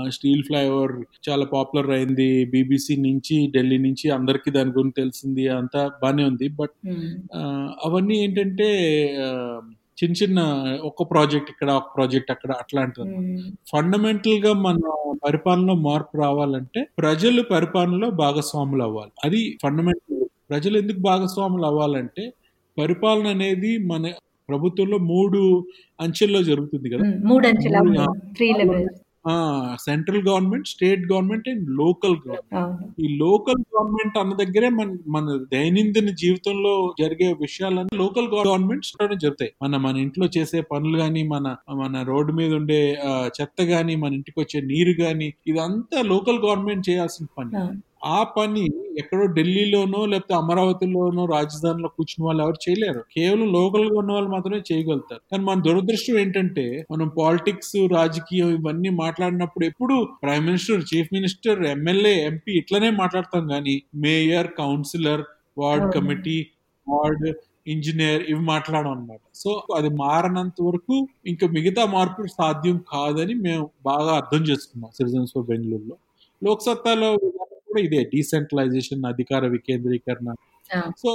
స్టీల్ ఫ్లైఓవర్ చాలా పాపులర్ అయింది. బీబీసీ నుంచి ఢిల్లీ నుంచి అందరికీ దాని గురించి తెలిసింది అంతా బానే ఉంది. బట్ అవన్నీ ఏంటంటే చిన్న చిన్న ఒక ప్రాజెక్ట్ ఇక్కడ ఒక ప్రాజెక్ట్ అక్కడ అట్లాంటిది ఫండమెంటల్గా మన పరిపాలనలో మార్పు రావాలంటే ప్రజలు పరిపాలనలో భాగస్వాములు అవ్వాలి. అది ఫండమెంటల్ ప్రజలు ఎందుకు భాగస్వాములు అవ్వాలంటే పరిపాలన అనేది మన ప్రభుత్వంలో మూడు అంచెల్లో జరుగుతుంది కదా. మూడు అంచెల మూడు, three levels central government state government and local government. ఈ లోకల్ గవర్నమెంట్ అన్న దగ్గరే మన మన దైనందిన జీవితంలో జరిగే విషయాలన్నీ లోకల్ గవర్నమెంట్స్ జరుగుతాయి. మన మన ఇంట్లో చేసే పనులు గాని మన మన రోడ్డు మీద ఉండే చెత్త గాని మన ఇంటికి వచ్చే నీరు గాని ఇదంతా లోకల్ గవర్నమెంట్ చేయాల్సిన పని. ఆ పని ఎక్కడో ఢిల్లీలోనో లేకపోతే అమరావతిలోనో రాజధానిలో కూర్చున్న వాళ్ళు ఎవరు చేయలేరు. కేవలం లోకల్గా ఉన్న వాళ్ళు మాత్రమే చేయగలుగుతారు. కానీ మన దురదృష్టం ఏంటంటే మనం పాలిటిక్స్ రాజకీయం ఇవన్నీ మాట్లాడినప్పుడు ఎప్పుడు prime minister chief minister MLA MP ఇట్లనే మాట్లాడతాం కానీ mayor councillor ward. Committee ward engineer ఇవి మాట్లాడడం అనమాట సో అది మారనంత వరకు ఇంకా మిగతా మార్పులు సాధ్యం కాదని మేము బాగా అర్థం చేసుకున్నాం సిటిజన్స్ ఫర్ బెంగళూరులో. లోక్సత్తాలో కూడా ఇదే డీసెంట్రలైజేషన్ అధికార వికేంద్రీకరణ. సో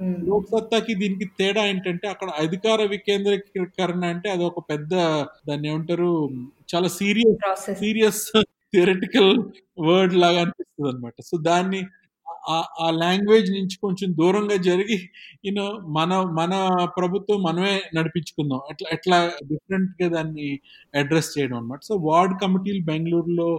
ఉమ్, లోక్సత్తాకి దీనికి తేడా ఏంటంటే అక్కడ అధికార వికేంద్రీకరణ అంటే అది ఒక పెద్ద దాన్ని ఏమంటారు చాలా సీరియస్ సీరియస్ థియరటికల్ వర్డ్ లాగా అనిపిస్తుంది అనమాట సో దాన్ని ఆ- ఆ లాంగ్వేజ్ నుంచి కొంచెం దూరంగా జరిగి యూనో మన మన ప్రభుత్వం మనమే నడిపించుకుందాం. ఎట్లా ఎట్లా డిఫరెంట్గా దాన్ని అడ్రస్ చేయడం అనమాట సో వార్డ్ కమిటీలు బెంగళూరులో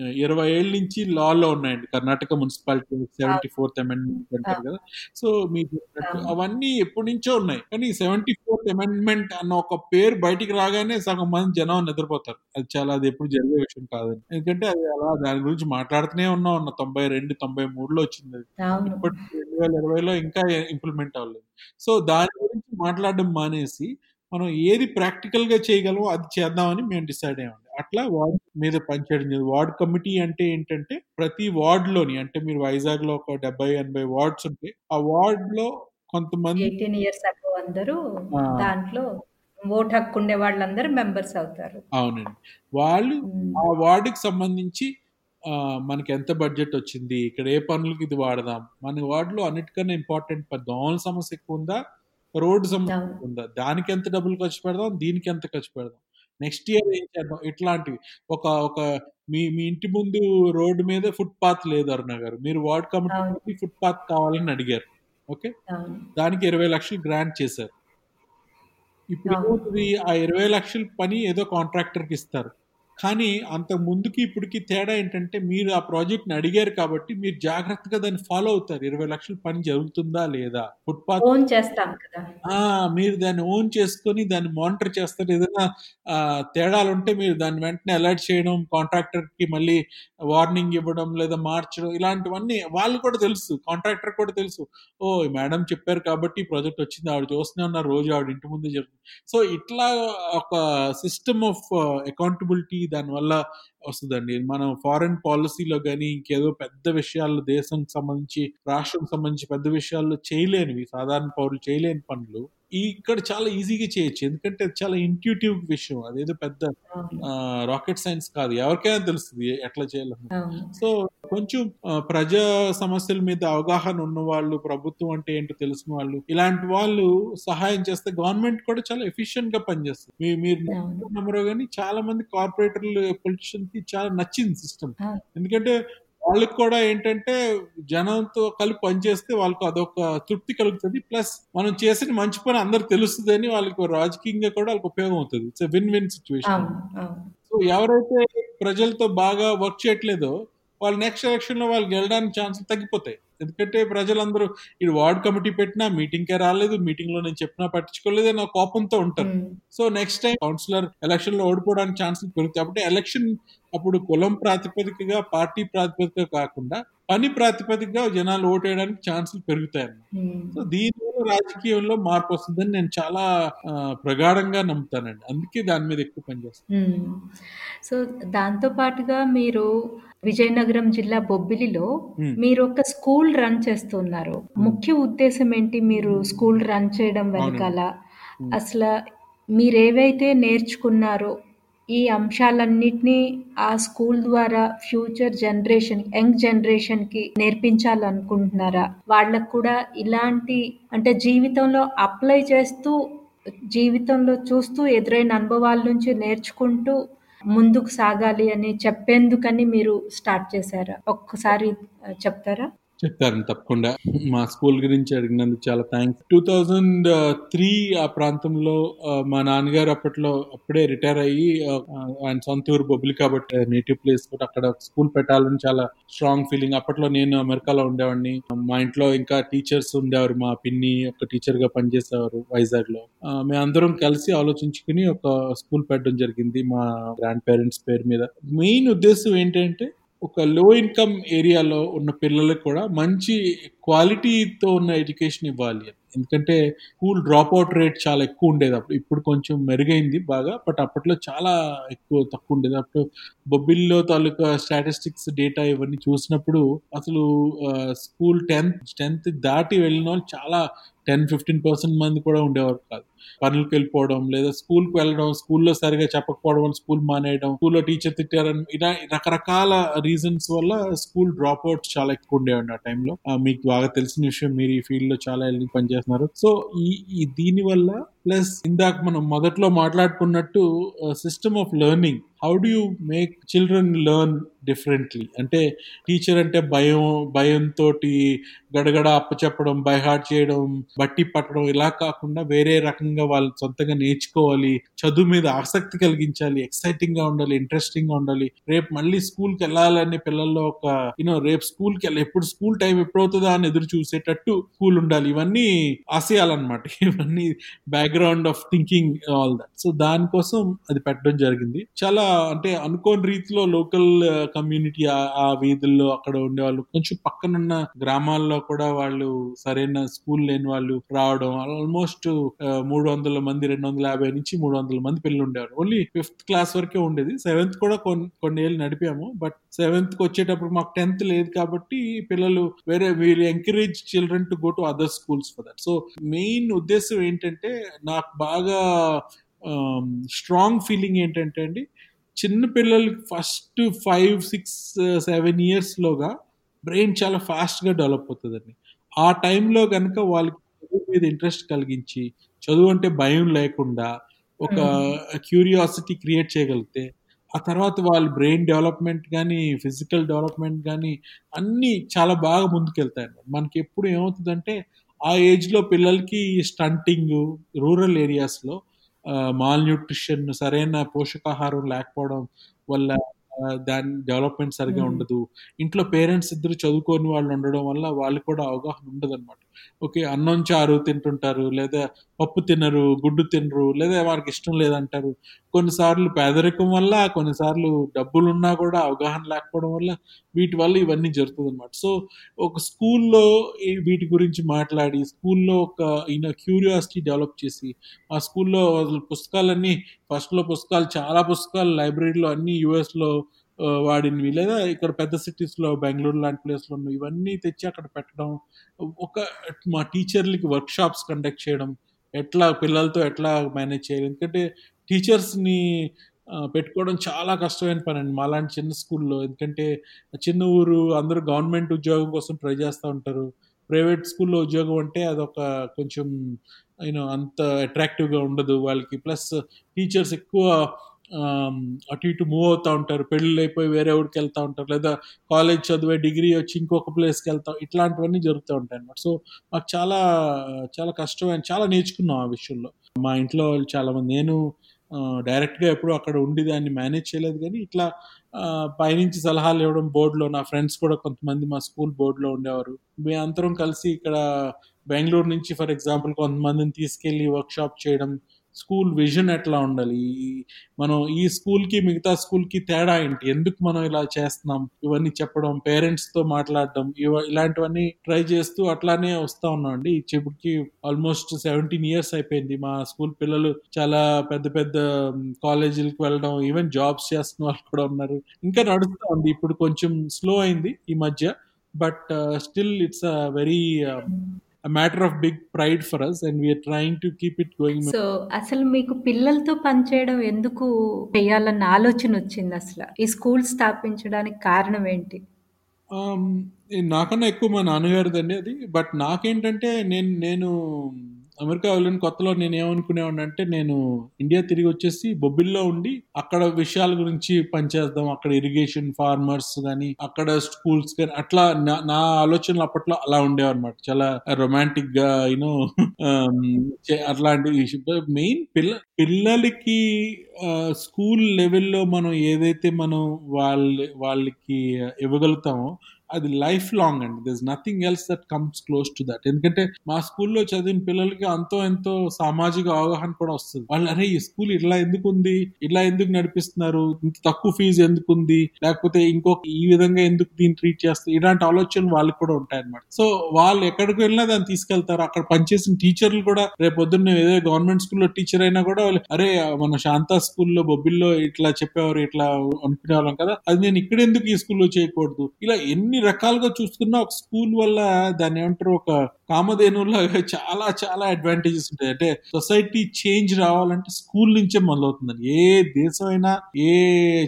ఇరవై ఏళ్ళ నుంచి లాలో ఉన్నాయండి. Karnataka municipality seventy fourth amendment అంటారు కదా. సో మీకు. అవన్నీ ఎప్పటి నుంచో ఉన్నాయి. కానీ సెవెంటీ ఫోర్త్ అమెండ్మెంట్ అన్న ఒక పేరు బయటికి రాగానే సగం మంది జనం నిద్రపోతారు. అది చాలా అది ఎప్పుడు జరిగే విషయం కాదని ఎందుకంటే అది అలా దాని గురించి మాట్లాడుతూనే ఉన్నాం ఉన్న తొంభై రెండు తొంభై మూడులో వచ్చింది అది. ఇప్పటి రెండు వేల ఇరవైలో ఇంకా ఇంప్లిమెంట్ అవ్వలేదు. సో దాని గురించి మాట్లాడడం మానేసి మనం ఏది ప్రాక్టికల్గా చేయగలమో అది చేద్దామని మేము డిసైడ్ అయ్యామండి. అట్లా వార్డ్ మీద పనిచేయడం జరిగింది. వార్డ్ కమిటీ అంటే ఏంటంటే ప్రతి వార్డ్లోని అంటే మీరు వైజాగ్లో ఒక డెబ్బై ఎనభై వార్డ్స్ ఉంటే ఆ వార్డ్లో కొంతమంది ఎయిటీన్ ఇయర్స్ అబౌవ్ అందరూ. దాంట్లో ఓట్ హక్కు ఉండే వాళ్ళందరూ మెంబర్స్ అవుతారు. అవునండి. వాళ్ళు ఆ వార్డుకి సంబంధించి మనకి ఎంత బడ్జెట్ వచ్చింది ఇక్కడ ఏ పనులకు ఇది వాడదాం మన వార్డులో అన్నిటికన్నా ఇంపార్టెంట్ దోమల సమస్య ఎక్కువ ఉందా రోడ్డు. ఎక్కువ ఉందా? దానికి ఎంత డబ్బులు ఖర్చు పెడదాం? దీనికి ఎంత ఖర్చు పెడదాం? నెక్స్ట్ ఇయర్ ఏం చేద్దాం? ఇట్లాంటివి. ఒక ఒక మీ మీ ఇంటి ముందు రోడ్డు మీద ఫుట్ పాత్ లేదు అరుణ గారు. మీరు వార్డ్ కమిటీ ఫుట్ పాత్ కావాలని అడిగారు. ఓకే? దానికి ఇరవై లక్షలు గ్రాంట్ చేశారు. ఇప్పుడు ఆ ఇరవై లక్షల పని ఏదో కాంట్రాక్టర్కి ఇస్తారు. కానీ అంత ముందుకి ఇప్పటికి తేడా ఏంటంటే మీరు ఆ ప్రాజెక్ట్ని అడిగారు కాబట్టి మీరు జాగ్రత్తగా దాన్ని ఫాలో అవుతారు. ఇరవై లక్షల పని జరుగుతుందా లేదా? ఫుట్పాత్ ఓన్ చేస్తాం కదా. ఆ మీరు దాన్ని ఓన్ చేసుకొని దాన్ని మానిటర్ చేస్తారు. ఏదైనా తేడాలు ఉంటే మీరు దాన్ని వెంటనే అలర్ట్ చేయడం కాంట్రాక్టర్కి మళ్ళీ వార్నింగ్ ఇవ్వడం లేదా మార్చడం ఇలాంటివన్నీ వాళ్ళు కూడా తెలుసు కాంట్రాక్టర్ కూడా తెలుసు. ఓ మేడం చెప్పారు కాబట్టి ప్రాజెక్ట్ వచ్చింది ఆవిడ చూస్తూనే ఉన్నారు రోజు ఆవిడ ఇంటి ముందే చెప్తుంది సో ఇట్లా ఒక సిస్టమ్ ఆఫ్ అకౌంటబిలిటీ దానివల్ల వస్తుందండి. మనం ఫారెన్ పాలసీలో కానీ ఇంకేదో పెద్ద విషయాల్లో దేశం సంబంధించి రాష్ట్రం సంబంధించి పెద్ద విషయాల్లో చేయలేనివి సాధారణ పౌరులు చేయలేని పనులు. ఇక్కడ చాలా ఈజీగా చేయొచ్చు. ఎందుకంటే అది చాలా ఇంట్యూటివ్ విషయం. అదేదో పెద్ద రాకెట్ సైన్స్ కాదు. ఎవరికైనా తెలుస్తుంది ఎట్లా చేయాలని సో కొంచెం ప్రజా సమస్యల మీద అవగాహన ఉన్న వాళ్ళు ప్రభుత్వం అంటే ఏంటో తెలిసిన వాళ్ళు ఇలాంటి వాళ్ళు సహాయం చేస్తే గవర్నమెంట్ కూడా చాలా ఎఫిషియెంట్గా పనిచేస్తుంది. మీ- మీరు నమ్మరో కానీ చాలా మంది కార్పొరేటర్లు పొలిటీషియన్కి చాలా నచ్చింది సిస్టమ్. ఎందుకంటే వాళ్ళకి కూడా ఏంటంటే జనంతో కలిపి పనిచేస్తే వాళ్ళకి అదొక తృప్తి కలుగుతుంది. ప్లస్ మనం చేసిన మంచి పని అందరికి తెలుస్తుంది అని వాళ్ళకి రాజకీయంగా కూడా వాళ్ళకి ఉపయోగం అవుతుంది. It's win win situation so ఎవరైతే ప్రజలతో బాగా వర్క్ చేయట్లేదో వాళ్ళు నెక్స్ట్ ఎలక్షన్లో వాళ్ళు గెలడానికి ఛాన్సులు తగ్గిపోతాయి. ఎందుకంటే ప్రజలందరూ ఇది వార్డ్ కమిటీ పెట్టినా మీటింగ్ కే రాలేదు మీటింగ్లో నేను చెప్పినా పట్టించుకోలేదు అని ఒక కోపంతో ఉంటారు. సో నెక్స్ట్ టైం కౌన్సిలర్ ఎలక్షన్లో ఓడిపోవడానికి ఛాన్సులు పెరుగుతాయి. కాబట్టి ఎలక్షన్ అప్పుడు కులం ప్రాతిపదికగా పార్టీ ప్రాతిపదిక కాకుండా పని ప్రాతిపదికగా జనాలు ఓటేయడానికి ఛాన్సులు పెరుగుతాయి. సో దీనివల్ల రాజకీయంలో మార్పు వస్తుందని నేను చాలా ప్రగాఢంగా నమ్ముతానండి. అందుకే దాని మీద ఎక్కువ పనిచేస్తాను. సో దాంతో పాటుగా మీరు విజయనగరం జిల్లా బొబ్బిలిలో. మీరు ఒక స్కూల్ రన్ చేస్తున్నారు ముఖ్య ఉద్దేశం ఏంటి మీరు స్కూల్ రన్ చేయడం వెనకాల. అసలు మీరేవైతే నేర్చుకున్నారో ఈ అంశాలన్నిటినీ ఆ స్కూల్ ద్వారా ఫ్యూచర్ జనరేషన్ యంగ్ జనరేషన్కి నేర్పించాలనుకుంటున్నారా వాళ్ళకు కూడా ఇలాంటి అంటే జీవితంలో అప్లై చేస్తూ జీవితంలో చూస్తూ ఎదురైన అనుభవాల నుంచి నేర్చుకుంటూ ముందుకు సాగాలి అని చెప్పేందుకని మీరు స్టార్ట్ చేశారా? ఒక్కసారి చెప్తారా? చెప్తాను తప్పకుండా. మా స్కూల్ గురించి అడిగినందుకు చాలా థ్యాంక్స్ టూ థౌజండ్ త్రీ ఆ ప్రాంతంలో మా నాన్నగారు అప్పట్లో అప్పుడే రిటైర్ అయ్యి ఆయన సొంత ఊరు బొబ్బులి కాబట్టి నేటివ్ ప్లేస్ కూడా అక్కడ స్కూల్ పెట్టాలని చాలా స్ట్రాంగ్ ఫీలింగ్ అప్పట్లో నేను అమెరికాలో ఉండేవాడిని. మా ఇంట్లో ఇంకా టీచర్స్ ఉండేవారు. మా పిన్ని ఒక టీచర్గా పనిచేసేవారు వైజాగ్లో మేమందరం కలిసి ఆలోచించుకుని ఒక స్కూల్ పెట్టడం జరిగింది మా గ్రాండ్ పేరెంట్స్ పేరు మీద. మెయిన్ ఉద్దేశం ఏంటంటే ఒక లో ఇన్కమ్ ఏరియాలో ఉన్న పిల్లలకు కూడా మంచి క్వాలిటీతో ఉన్న ఎడ్యుకేషన్ ఇవ్వాలి. ఎందుకంటే స్కూల్ డ్రాప్ అవుట్ రేట్ చాలా ఎక్కువ ఉండేది అప్పుడు. ఇప్పుడు కొంచెం మెరుగైంది బాగా బట్ అప్పట్లో చాలా ఎక్కువ తక్కువ ఉండేది. అప్పుడు బొబ్బిల్లో తాలూకా స్టాటిస్టిక్స్ డేటా ఇవన్నీ చూసినప్పుడు అసలు స్కూల్ టెన్త్ టెన్త్ దాటి వెళ్ళిన వాళ్ళు చాలా టెన్ ఫిఫ్టీన్ పర్సెంట్ మంది కూడా ఉండేవారు కాదు. పనులకు వెళ్ళిపోవడం లేదా స్కూల్కి వెళ్ళడం స్కూల్లో సరిగా చెప్పకపోవడం వల్ల స్కూల్ మానేయడం స్కూల్లో టీచర్ తిట్టారని ఇలా రకరకాల రీజన్స్ వల్ల స్కూల్ డ్రాప్ అవుట్స్ చాలా ఎక్కువ ఉండేవండి ఆ టైంలో. మీకు బాగా తెలిసిన విషయం మీరు ఈ ఫీల్డ్లో చాలా వెళ్ళి పనిచేస్తున్నారు. సో ఈ దీని వల్ల ప్లస్ ఇందాక మనం మొదట్లో మాట్లాడుకున్నట్టు system of learning how do you make children learn differently అంటే టీచర్ అంటే భయం భయంతో గడగడ అప్పచెప్పడం బైహార్ట్ చేయడం బట్టి పట్టడం ఇలా కాకుండా వేరే రకంగా వాళ్ళు సొంతంగా నేర్చుకోవాలి చదువు మీద ఆసక్తి కలిగించాలి ఎక్సైటింగ్గా ఉండాలి ఇంట్రెస్టింగ్గా ఉండాలి. రేపు మళ్ళీ స్కూల్కి వెళ్ళాలని పిల్లల్లో ఒక యూనో రేపు స్కూల్కి వెళ్ళి ఎప్పుడు స్కూల్ టైం ఎప్పుడవుతుందా అని ఎదురు చూసేటట్టు స్కూల్ ఉండాలి. ఇవన్నీ ఆశయాలన్నమాట. (laughs) ఇవన్నీ background of thinking all that so దానికోసం అది పెట్టడం జరిగింది. చాలా అంటే అనుకోని రీతిలో లోకల్ కమ్యూనిటీ uh, ఆ వీధుల్లో అక్కడ ఉండేవాళ్ళు. కొంచెం పక్కనున్న గ్రామాల్లో కూడా వాళ్ళు సరైన స్కూల్ లేని వాళ్ళు రావడం ఆల్మోస్ట్ uh, మూడు మూడు వందల మంది రెండు వందల యాభై నుంచి మూడు వందల మంది పిల్లలు ఉండేవారు. ఓన్లీ ఫిఫ్త్ క్లాస్ వరకే ఉండేది. సెవెంత్ కూడా కొన్ని కొన్ని ఏళ్ళు నడిపాము. బట్ సెవెంత్కి వచ్చేటప్పుడు మాకు టెన్త్ లేదు కాబట్టి పిల్లలు వేరే వీళ్ళు encourage children to go to other schools for that so main ఉద్దేశం ఏంటంటే నాకు బాగా um, స్ట్రాంగ్ ఫీలింగ్ ఏంటంటే అండి చిన్న పిల్లలకి ఫస్ట్ ఫైవ్ సిక్స్ సెవెన్ ఇయర్స్లోగా బ్రెయిన్ చాలా ఫాస్ట్గా డెవలప్ అవుతుందండి. ఆ టైంలో కనుక వాళ్ళకి చదువు మీద ఇంట్రెస్ట్ కలిగించి చదువు అంటే భయం లేకుండా ఒక క్యూరియాసిటీ క్రియేట్ చేయగలిగితే ఆ తర్వాత వాళ్ళ బ్రెయిన్ డెవలప్మెంట్ కానీ ఫిజికల్ డెవలప్మెంట్ కానీ అన్నీ చాలా బాగా ముందుకెళ్తాయండి. మనకి ఎప్పుడు ఏమవుతుందంటే ఆ ఏజ్లో పిల్లలకి స్టంటింగ్ రూరల్ ఏరియాస్లో మాల్ న్యూట్రిషన్ సరైన పోషకాహారం లేకపోవడం వల్ల దాని డెవలప్మెంట్ సరిగా ఉండదు. ఇంట్లో పేరెంట్స్ ఇద్దరు చదువుకొని వాళ్ళు ఉండడం వల్ల వాళ్ళు కూడా అవగాహన ఉండదు అనమాట ఓకే అన్నం చారు తింటుంటారు లేదా పప్పు తినరు గుడ్డు తినరు లేదా వారికి ఇష్టం లేదంటారు. కొన్నిసార్లు పేదరికం వల్ల కొన్నిసార్లు డబ్బులున్నా కూడా అవగాహన లేకపోవడం వల్ల వీటి వల్ల ఇవన్నీ జరుగుతుంది అనమాట సో ఒక స్కూల్లో వీటి గురించి మాట్లాడి స్కూల్లో ఒక ఈయన క్యూరియాసిటీ డెవలప్ చేసి ఆ స్కూల్లో పుస్తకాలన్నీ ఫస్ట్లో పుస్తకాలు చాలా పుస్తకాలు లైబ్రరీలో అన్ని యుఎస్లో వాడినవి లేదా ఇక్కడ పెద్ద సిటీస్లో బెంగళూరు లాంటి ప్లేస్లో ఇవన్నీ తెచ్చి అక్కడ పెట్టడం ఒక మా టీచర్లకి వర్క్షాప్స్ కండక్ట్ చేయడం ఎట్లా పిల్లలతో ఎట్లా మేనేజ్ చేయాలి. ఎందుకంటే టీచర్స్ని పెట్టుకోవడం చాలా కష్టమైన పని అండి మాలాంటి చిన్న స్కూల్లో. ఎందుకంటే చిన్న ఊరు అందరూ గవర్నమెంట్ ఉద్యోగం కోసం ట్రై చేస్తూ ఉంటారు. ప్రైవేట్ స్కూల్లో ఉద్యోగం అంటే అదొక కొంచెం యూనో అంత అట్రాక్టివ్గా ఉండదు వాళ్ళకి. ప్లస్ టీచర్స్ ఎక్కువ అటు ఇటు మూవ్ అవుతూ ఉంటారు. పెళ్ళిళ్ళు అయిపోయి వేరే ఊరికి వెళ్తూ ఉంటారు. లేదా కాలేజ్ చదివే డిగ్రీ వచ్చి ఇంకొక ప్లేస్కి వెళ్తాం ఇట్లాంటివన్నీ జరుగుతూ ఉంటాయి అనమాట సో మాకు చాలా చాలా కష్టమైన చాలా నేర్చుకున్నాం ఆ విషయంలో. మా ఇంట్లో వాళ్ళు చాలామంది. నేను డైరెక్ట్గా ఎప్పుడు అక్కడ ఉండి దాన్ని మేనేజ్ చేయలేదు కానీ ఇట్లా పైనుంచి సలహాలు ఇవ్వడం బోర్డులో నా ఫ్రెండ్స్ కూడా కొంతమంది మా స్కూల్ బోర్డులో ఉండేవారు. మేము అందరం కలిసి ఇక్కడ బెంగళూరు నుంచి ఫర్ ఎగ్జాంపుల్ కొంతమందిని తీసుకెళ్ళి వర్క్షాప్ చేయడం స్కూల్ విజన్ ఎట్లా ఉండాలి? మనం ఈ స్కూల్కి మిగతా స్కూల్కి తేడా ఏంటి? ఎందుకు మనం ఇలా చేస్తున్నాం? ఇవన్నీ చెప్పడం పేరెంట్స్తో మాట్లాడడం ఇవ ఇలాంటివన్నీ ట్రై చేస్తూ అట్లానే వస్తూ ఉన్నాం అండి ఇప్పటికి ఆల్మోస్ట్ సెవెంటీన్ ఇయర్స్ అయిపోయింది. మా స్కూల్ పిల్లలు చాలా పెద్ద పెద్ద కాలేజీలకు వెళ్ళడం ఈవెన్ జాబ్స్ చేస్తున్న వాళ్ళు కూడా ఉన్నారు. ఇంకా నడుస్తూ ఉంది. ఇప్పుడు కొంచెం స్లో అయింది ఈ మధ్య. But still it's a very a matter of big pride for us and we are trying to keep it going. So అసలు మీకు పిల్లలతో పనిచేయడం ఎందుకు చేయాలన్న ఆలోచన వచ్చింది అసలు? ఈ స్కూల్ స్థాపించడానికి కారణం ఏంటి? నాకన్నా ఎక్కువ మా నాన్నగారిదండి అది. బట్ నాకేంటంటే నేను నేను అమెరికా వెళ్ళిన కొత్తలో నేను ఏమనుకునేవాడిని అంటే నేను ఇండియా తిరిగి వచ్చేసి బొబ్బిల్లో ఉండి అక్కడ విషయాల గురించి పనిచేద్దాం అక్కడ ఇరిగేషన్ ఫార్మర్స్ కానీ అక్కడ స్కూల్స్ కానీ అట్లా నా ఆలోచనలు అప్పట్లో అలా ఉండేవన్నమాట. చాలా రొమాంటిక్గా యూనో (laughs) um, అట్లాంటి మెయిన్ పిల్ల పిల్లలకి స్కూల్ లెవెల్లో మనం ఏదైతే మనం వాళ్ళ వాళ్ళకి ఇవ్వగలుగుతామో అది లైఫ్ లాంగ్ అండి. This nothing else that comes close to that ఎందుకంటే మా స్కూల్లో చదివిన పిల్లలకి అంతో ఎంతో సామాజిక అవగాహన కూడా వస్తుంది. వాళ్ళు అరే ఈ స్కూల్ ఇట్లా ఎందుకు ఉంది ఇట్లా ఎందుకు నడిపిస్తున్నారు? ఇంత తక్కువ ఫీజు ఎందుకు ఉంది లేకపోతే ఇంకొక ఈ విధంగా ఎందుకు దీన్ని ట్రీట్ చేస్తారు ఇలాంటి ఆలోచనలు వాళ్ళకి కూడా ఉంటాయి అనమాట సో వాళ్ళు ఎక్కడికి వెళ్ళినా దాన్ని తీసుకెళ్తారు. అక్కడ పనిచేసిన టీచర్లు కూడా రేపు పొద్దున్న ఏదో గవర్నమెంట్ స్కూల్లో టీచర్ అయినా కూడా వాళ్ళు అరే మన శాంతా స్కూల్లో బొబ్బిల్లో ఇట్లా చెప్పేవారు ఇట్లా అనుకునేవాళ్ళం కదా? అది నేను ఇక్కడ ఎందుకు ఈ స్కూల్లో చేయకూడదు? ఇలా ఎన్ని రకాలుగా చూసుకున్నా ఒక స్కూల్ వల్ల దాన్ని ఏమంటారు ఒక కామధేనులాగా చాలా చాలా అడ్వాంటేజెస్ ఉంటాయి. అంటే సొసైటీ చేంజ్ రావాలంటే స్కూల్ నుంచే మొదలవుతుందండి. ఏ దేశం అయినా ఏ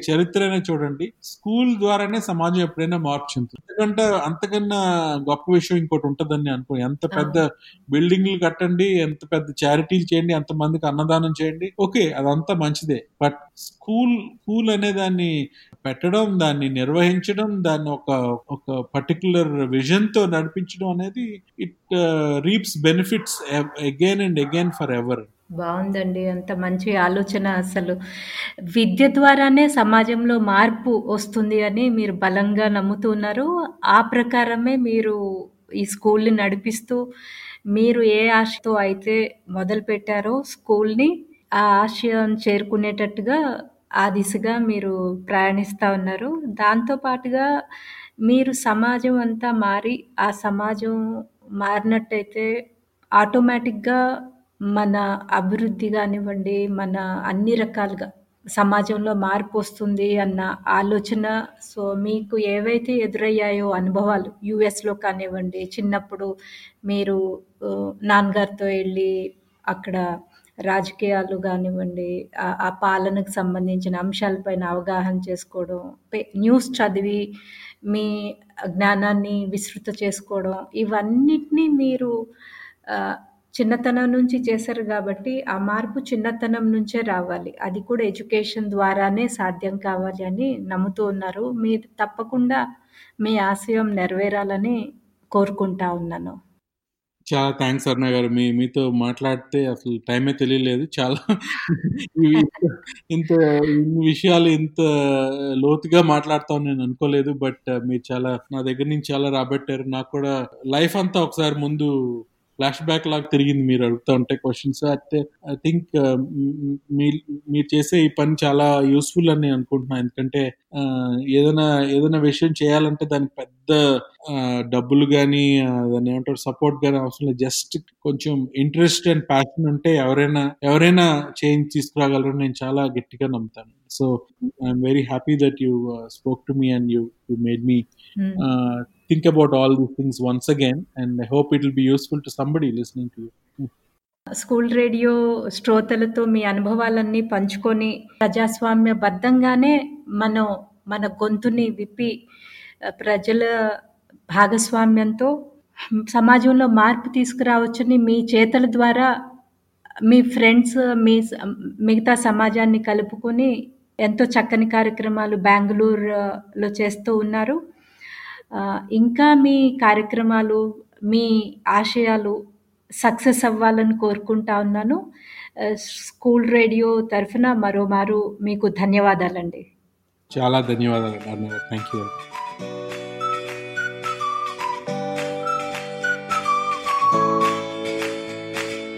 చరిత్ర అయినా చూడండి స్కూల్ ద్వారానే సమాజం ఎప్పుడైనా మార్పు చెందుతుంది ఎందుకంటే అంతకన్నా గొప్ప విషయం ఇంకోటి ఉంటుందని అనుకో ఎంత పెద్ద బిల్డింగ్లు కట్టండి ఎంత పెద్ద చారిటీలు చేయండి ఎంత మందికి అన్నదానం చేయండి ఓకే అదంతా మంచిదే. బట్ స్కూల్ స్కూల్ అనే దాన్ని పెట్టడం దాన్ని నిర్వహించడం దాన్ని ఒక ఒక పర్టికులర్ విజన్తో నడిపించడం అనేది it reaps benefits again and again forever బాగుందండి. అంత మంచి ఆలోచన అసలు. విద్య ద్వారానే సమాజంలో మార్పు వస్తుంది అని మీరు బలంగా నమ్ముతున్నారు ఆ ప్రకారమే మీరు ఈ స్కూల్ని నడిపిస్తూ మీరు ఏ ఆశతో అయితే మొదలు పెట్టారో స్కూల్ని ఆ ఆశయం చేరుకునేటట్టుగా ఆ దిశగా మీరు ప్రయాణిస్తూ ఉన్నారు. దాంతో పాటుగా మీరు సమాజం అంతా మారి ఆ సమాజం మారినట్టయితే ఆటోమేటిక్గా మన అభివృద్ధి కానివ్వండి మన అన్ని రకాలుగా సమాజంలో మార్పు వస్తుంది అన్న ఆలోచన. సో మీకు ఏవైతే ఎదురయ్యాయో అనుభవాలు యుఎస్లో కానివ్వండి చిన్నప్పుడు మీరు నాన్నగారితో వెళ్ళి అక్కడ రాజకీయాలు కానివ్వండి ఆ పాలనకు సంబంధించిన అంశాలపైన అవగాహన చేసుకోవడం న్యూస్ చదివి మీ జ్ఞానాన్ని విస్తృత చేసుకోవడం ఇవన్నిటినీ మీరు చిన్నతనం నుంచి చేశారు కాబట్టి ఆ మార్పు చిన్నతనం నుంచే రావాలి. అది కూడా ఎడ్యుకేషన్ ద్వారానే సాధ్యం కావాలి అని నమ్ముతూ ఉన్నారు. మీరు తప్పకుండా మీ ఆశయం నెరవేరాలని కోరుకుంటా ఉన్నాను. చాలా థ్యాంక్స్ అర్ణ గారు. మీ మీతో మాట్లాడితే అసలు టైమే తెలియలేదు. చాలా ఇంత ఇన్ని విషయాలు ఇంత లోతుగా మాట్లాడతాం నేను అనుకోలేదు. బట్ మీరు చాలా నా దగ్గర నుంచి చాలా రాబట్టారు. నాకు కూడా లైఫ్ అంతా ఒకసారి ముందు ఫ్లాష్ బ్యాక్ లాగా తిరిగింది మీరు అడుగుతూ ఉంటే క్వశ్చన్స్ అయితే ఐ థింక్ మీరు చేసే ఈ పని చాలా యూస్ఫుల్ అని నేను అనుకుంటున్నాను ఎందుకంటే ఆ, ఏదైనా ఏదైనా విషయం చేయాలంటే దానికి పెద్ద ఆ, డబ్బులు కానీ దాన్ని ఏమంటారు సపోర్ట్ కానీ అవసరం లేదు. జస్ట్ కొంచెం ఇంట్రెస్ట్ అండ్ ప్యాషన్ ఉంటే ఎవరైనా ఎవరైనా చేంజ్ తీసుకురాగలరు నేను చాలా గట్టిగా నమ్ముతాను. So I'm very happy that you spoke to me and you you made me uh, think about all these things once again and i hope it will be useful to somebody listening to you. School radio శ్రోతలతో మీ అనుభవాలన్నీ పంచుకొని ప్రజాస్వామ్యబద్ధంగానే మనం మన గొంతుని విప్పి ప్రజల భాగస్వామ్యంతో సమాజంలో మార్పు తీసుకురావచ్చని మీ చేతల ద్వారా మీ ఫ్రెండ్స్ మీ మిగతా సమాజాన్ని కలుపుకొని ఎంతో చక్కని కార్యక్రమాలు బెంగళూరులో చేస్తూ ఉన్నారు. ఇంకా మీ కార్యక్రమాలు మీ ఆశయాలు సక్సెస్ అవ్వాలని కోరుకుంటా ఉన్నాను. స్కూల్ రేడియో తరఫున మరోమారు మీకు ధన్యవాదాలండి. చాలా ధన్యవాదాలు థ్యాంక్ యూ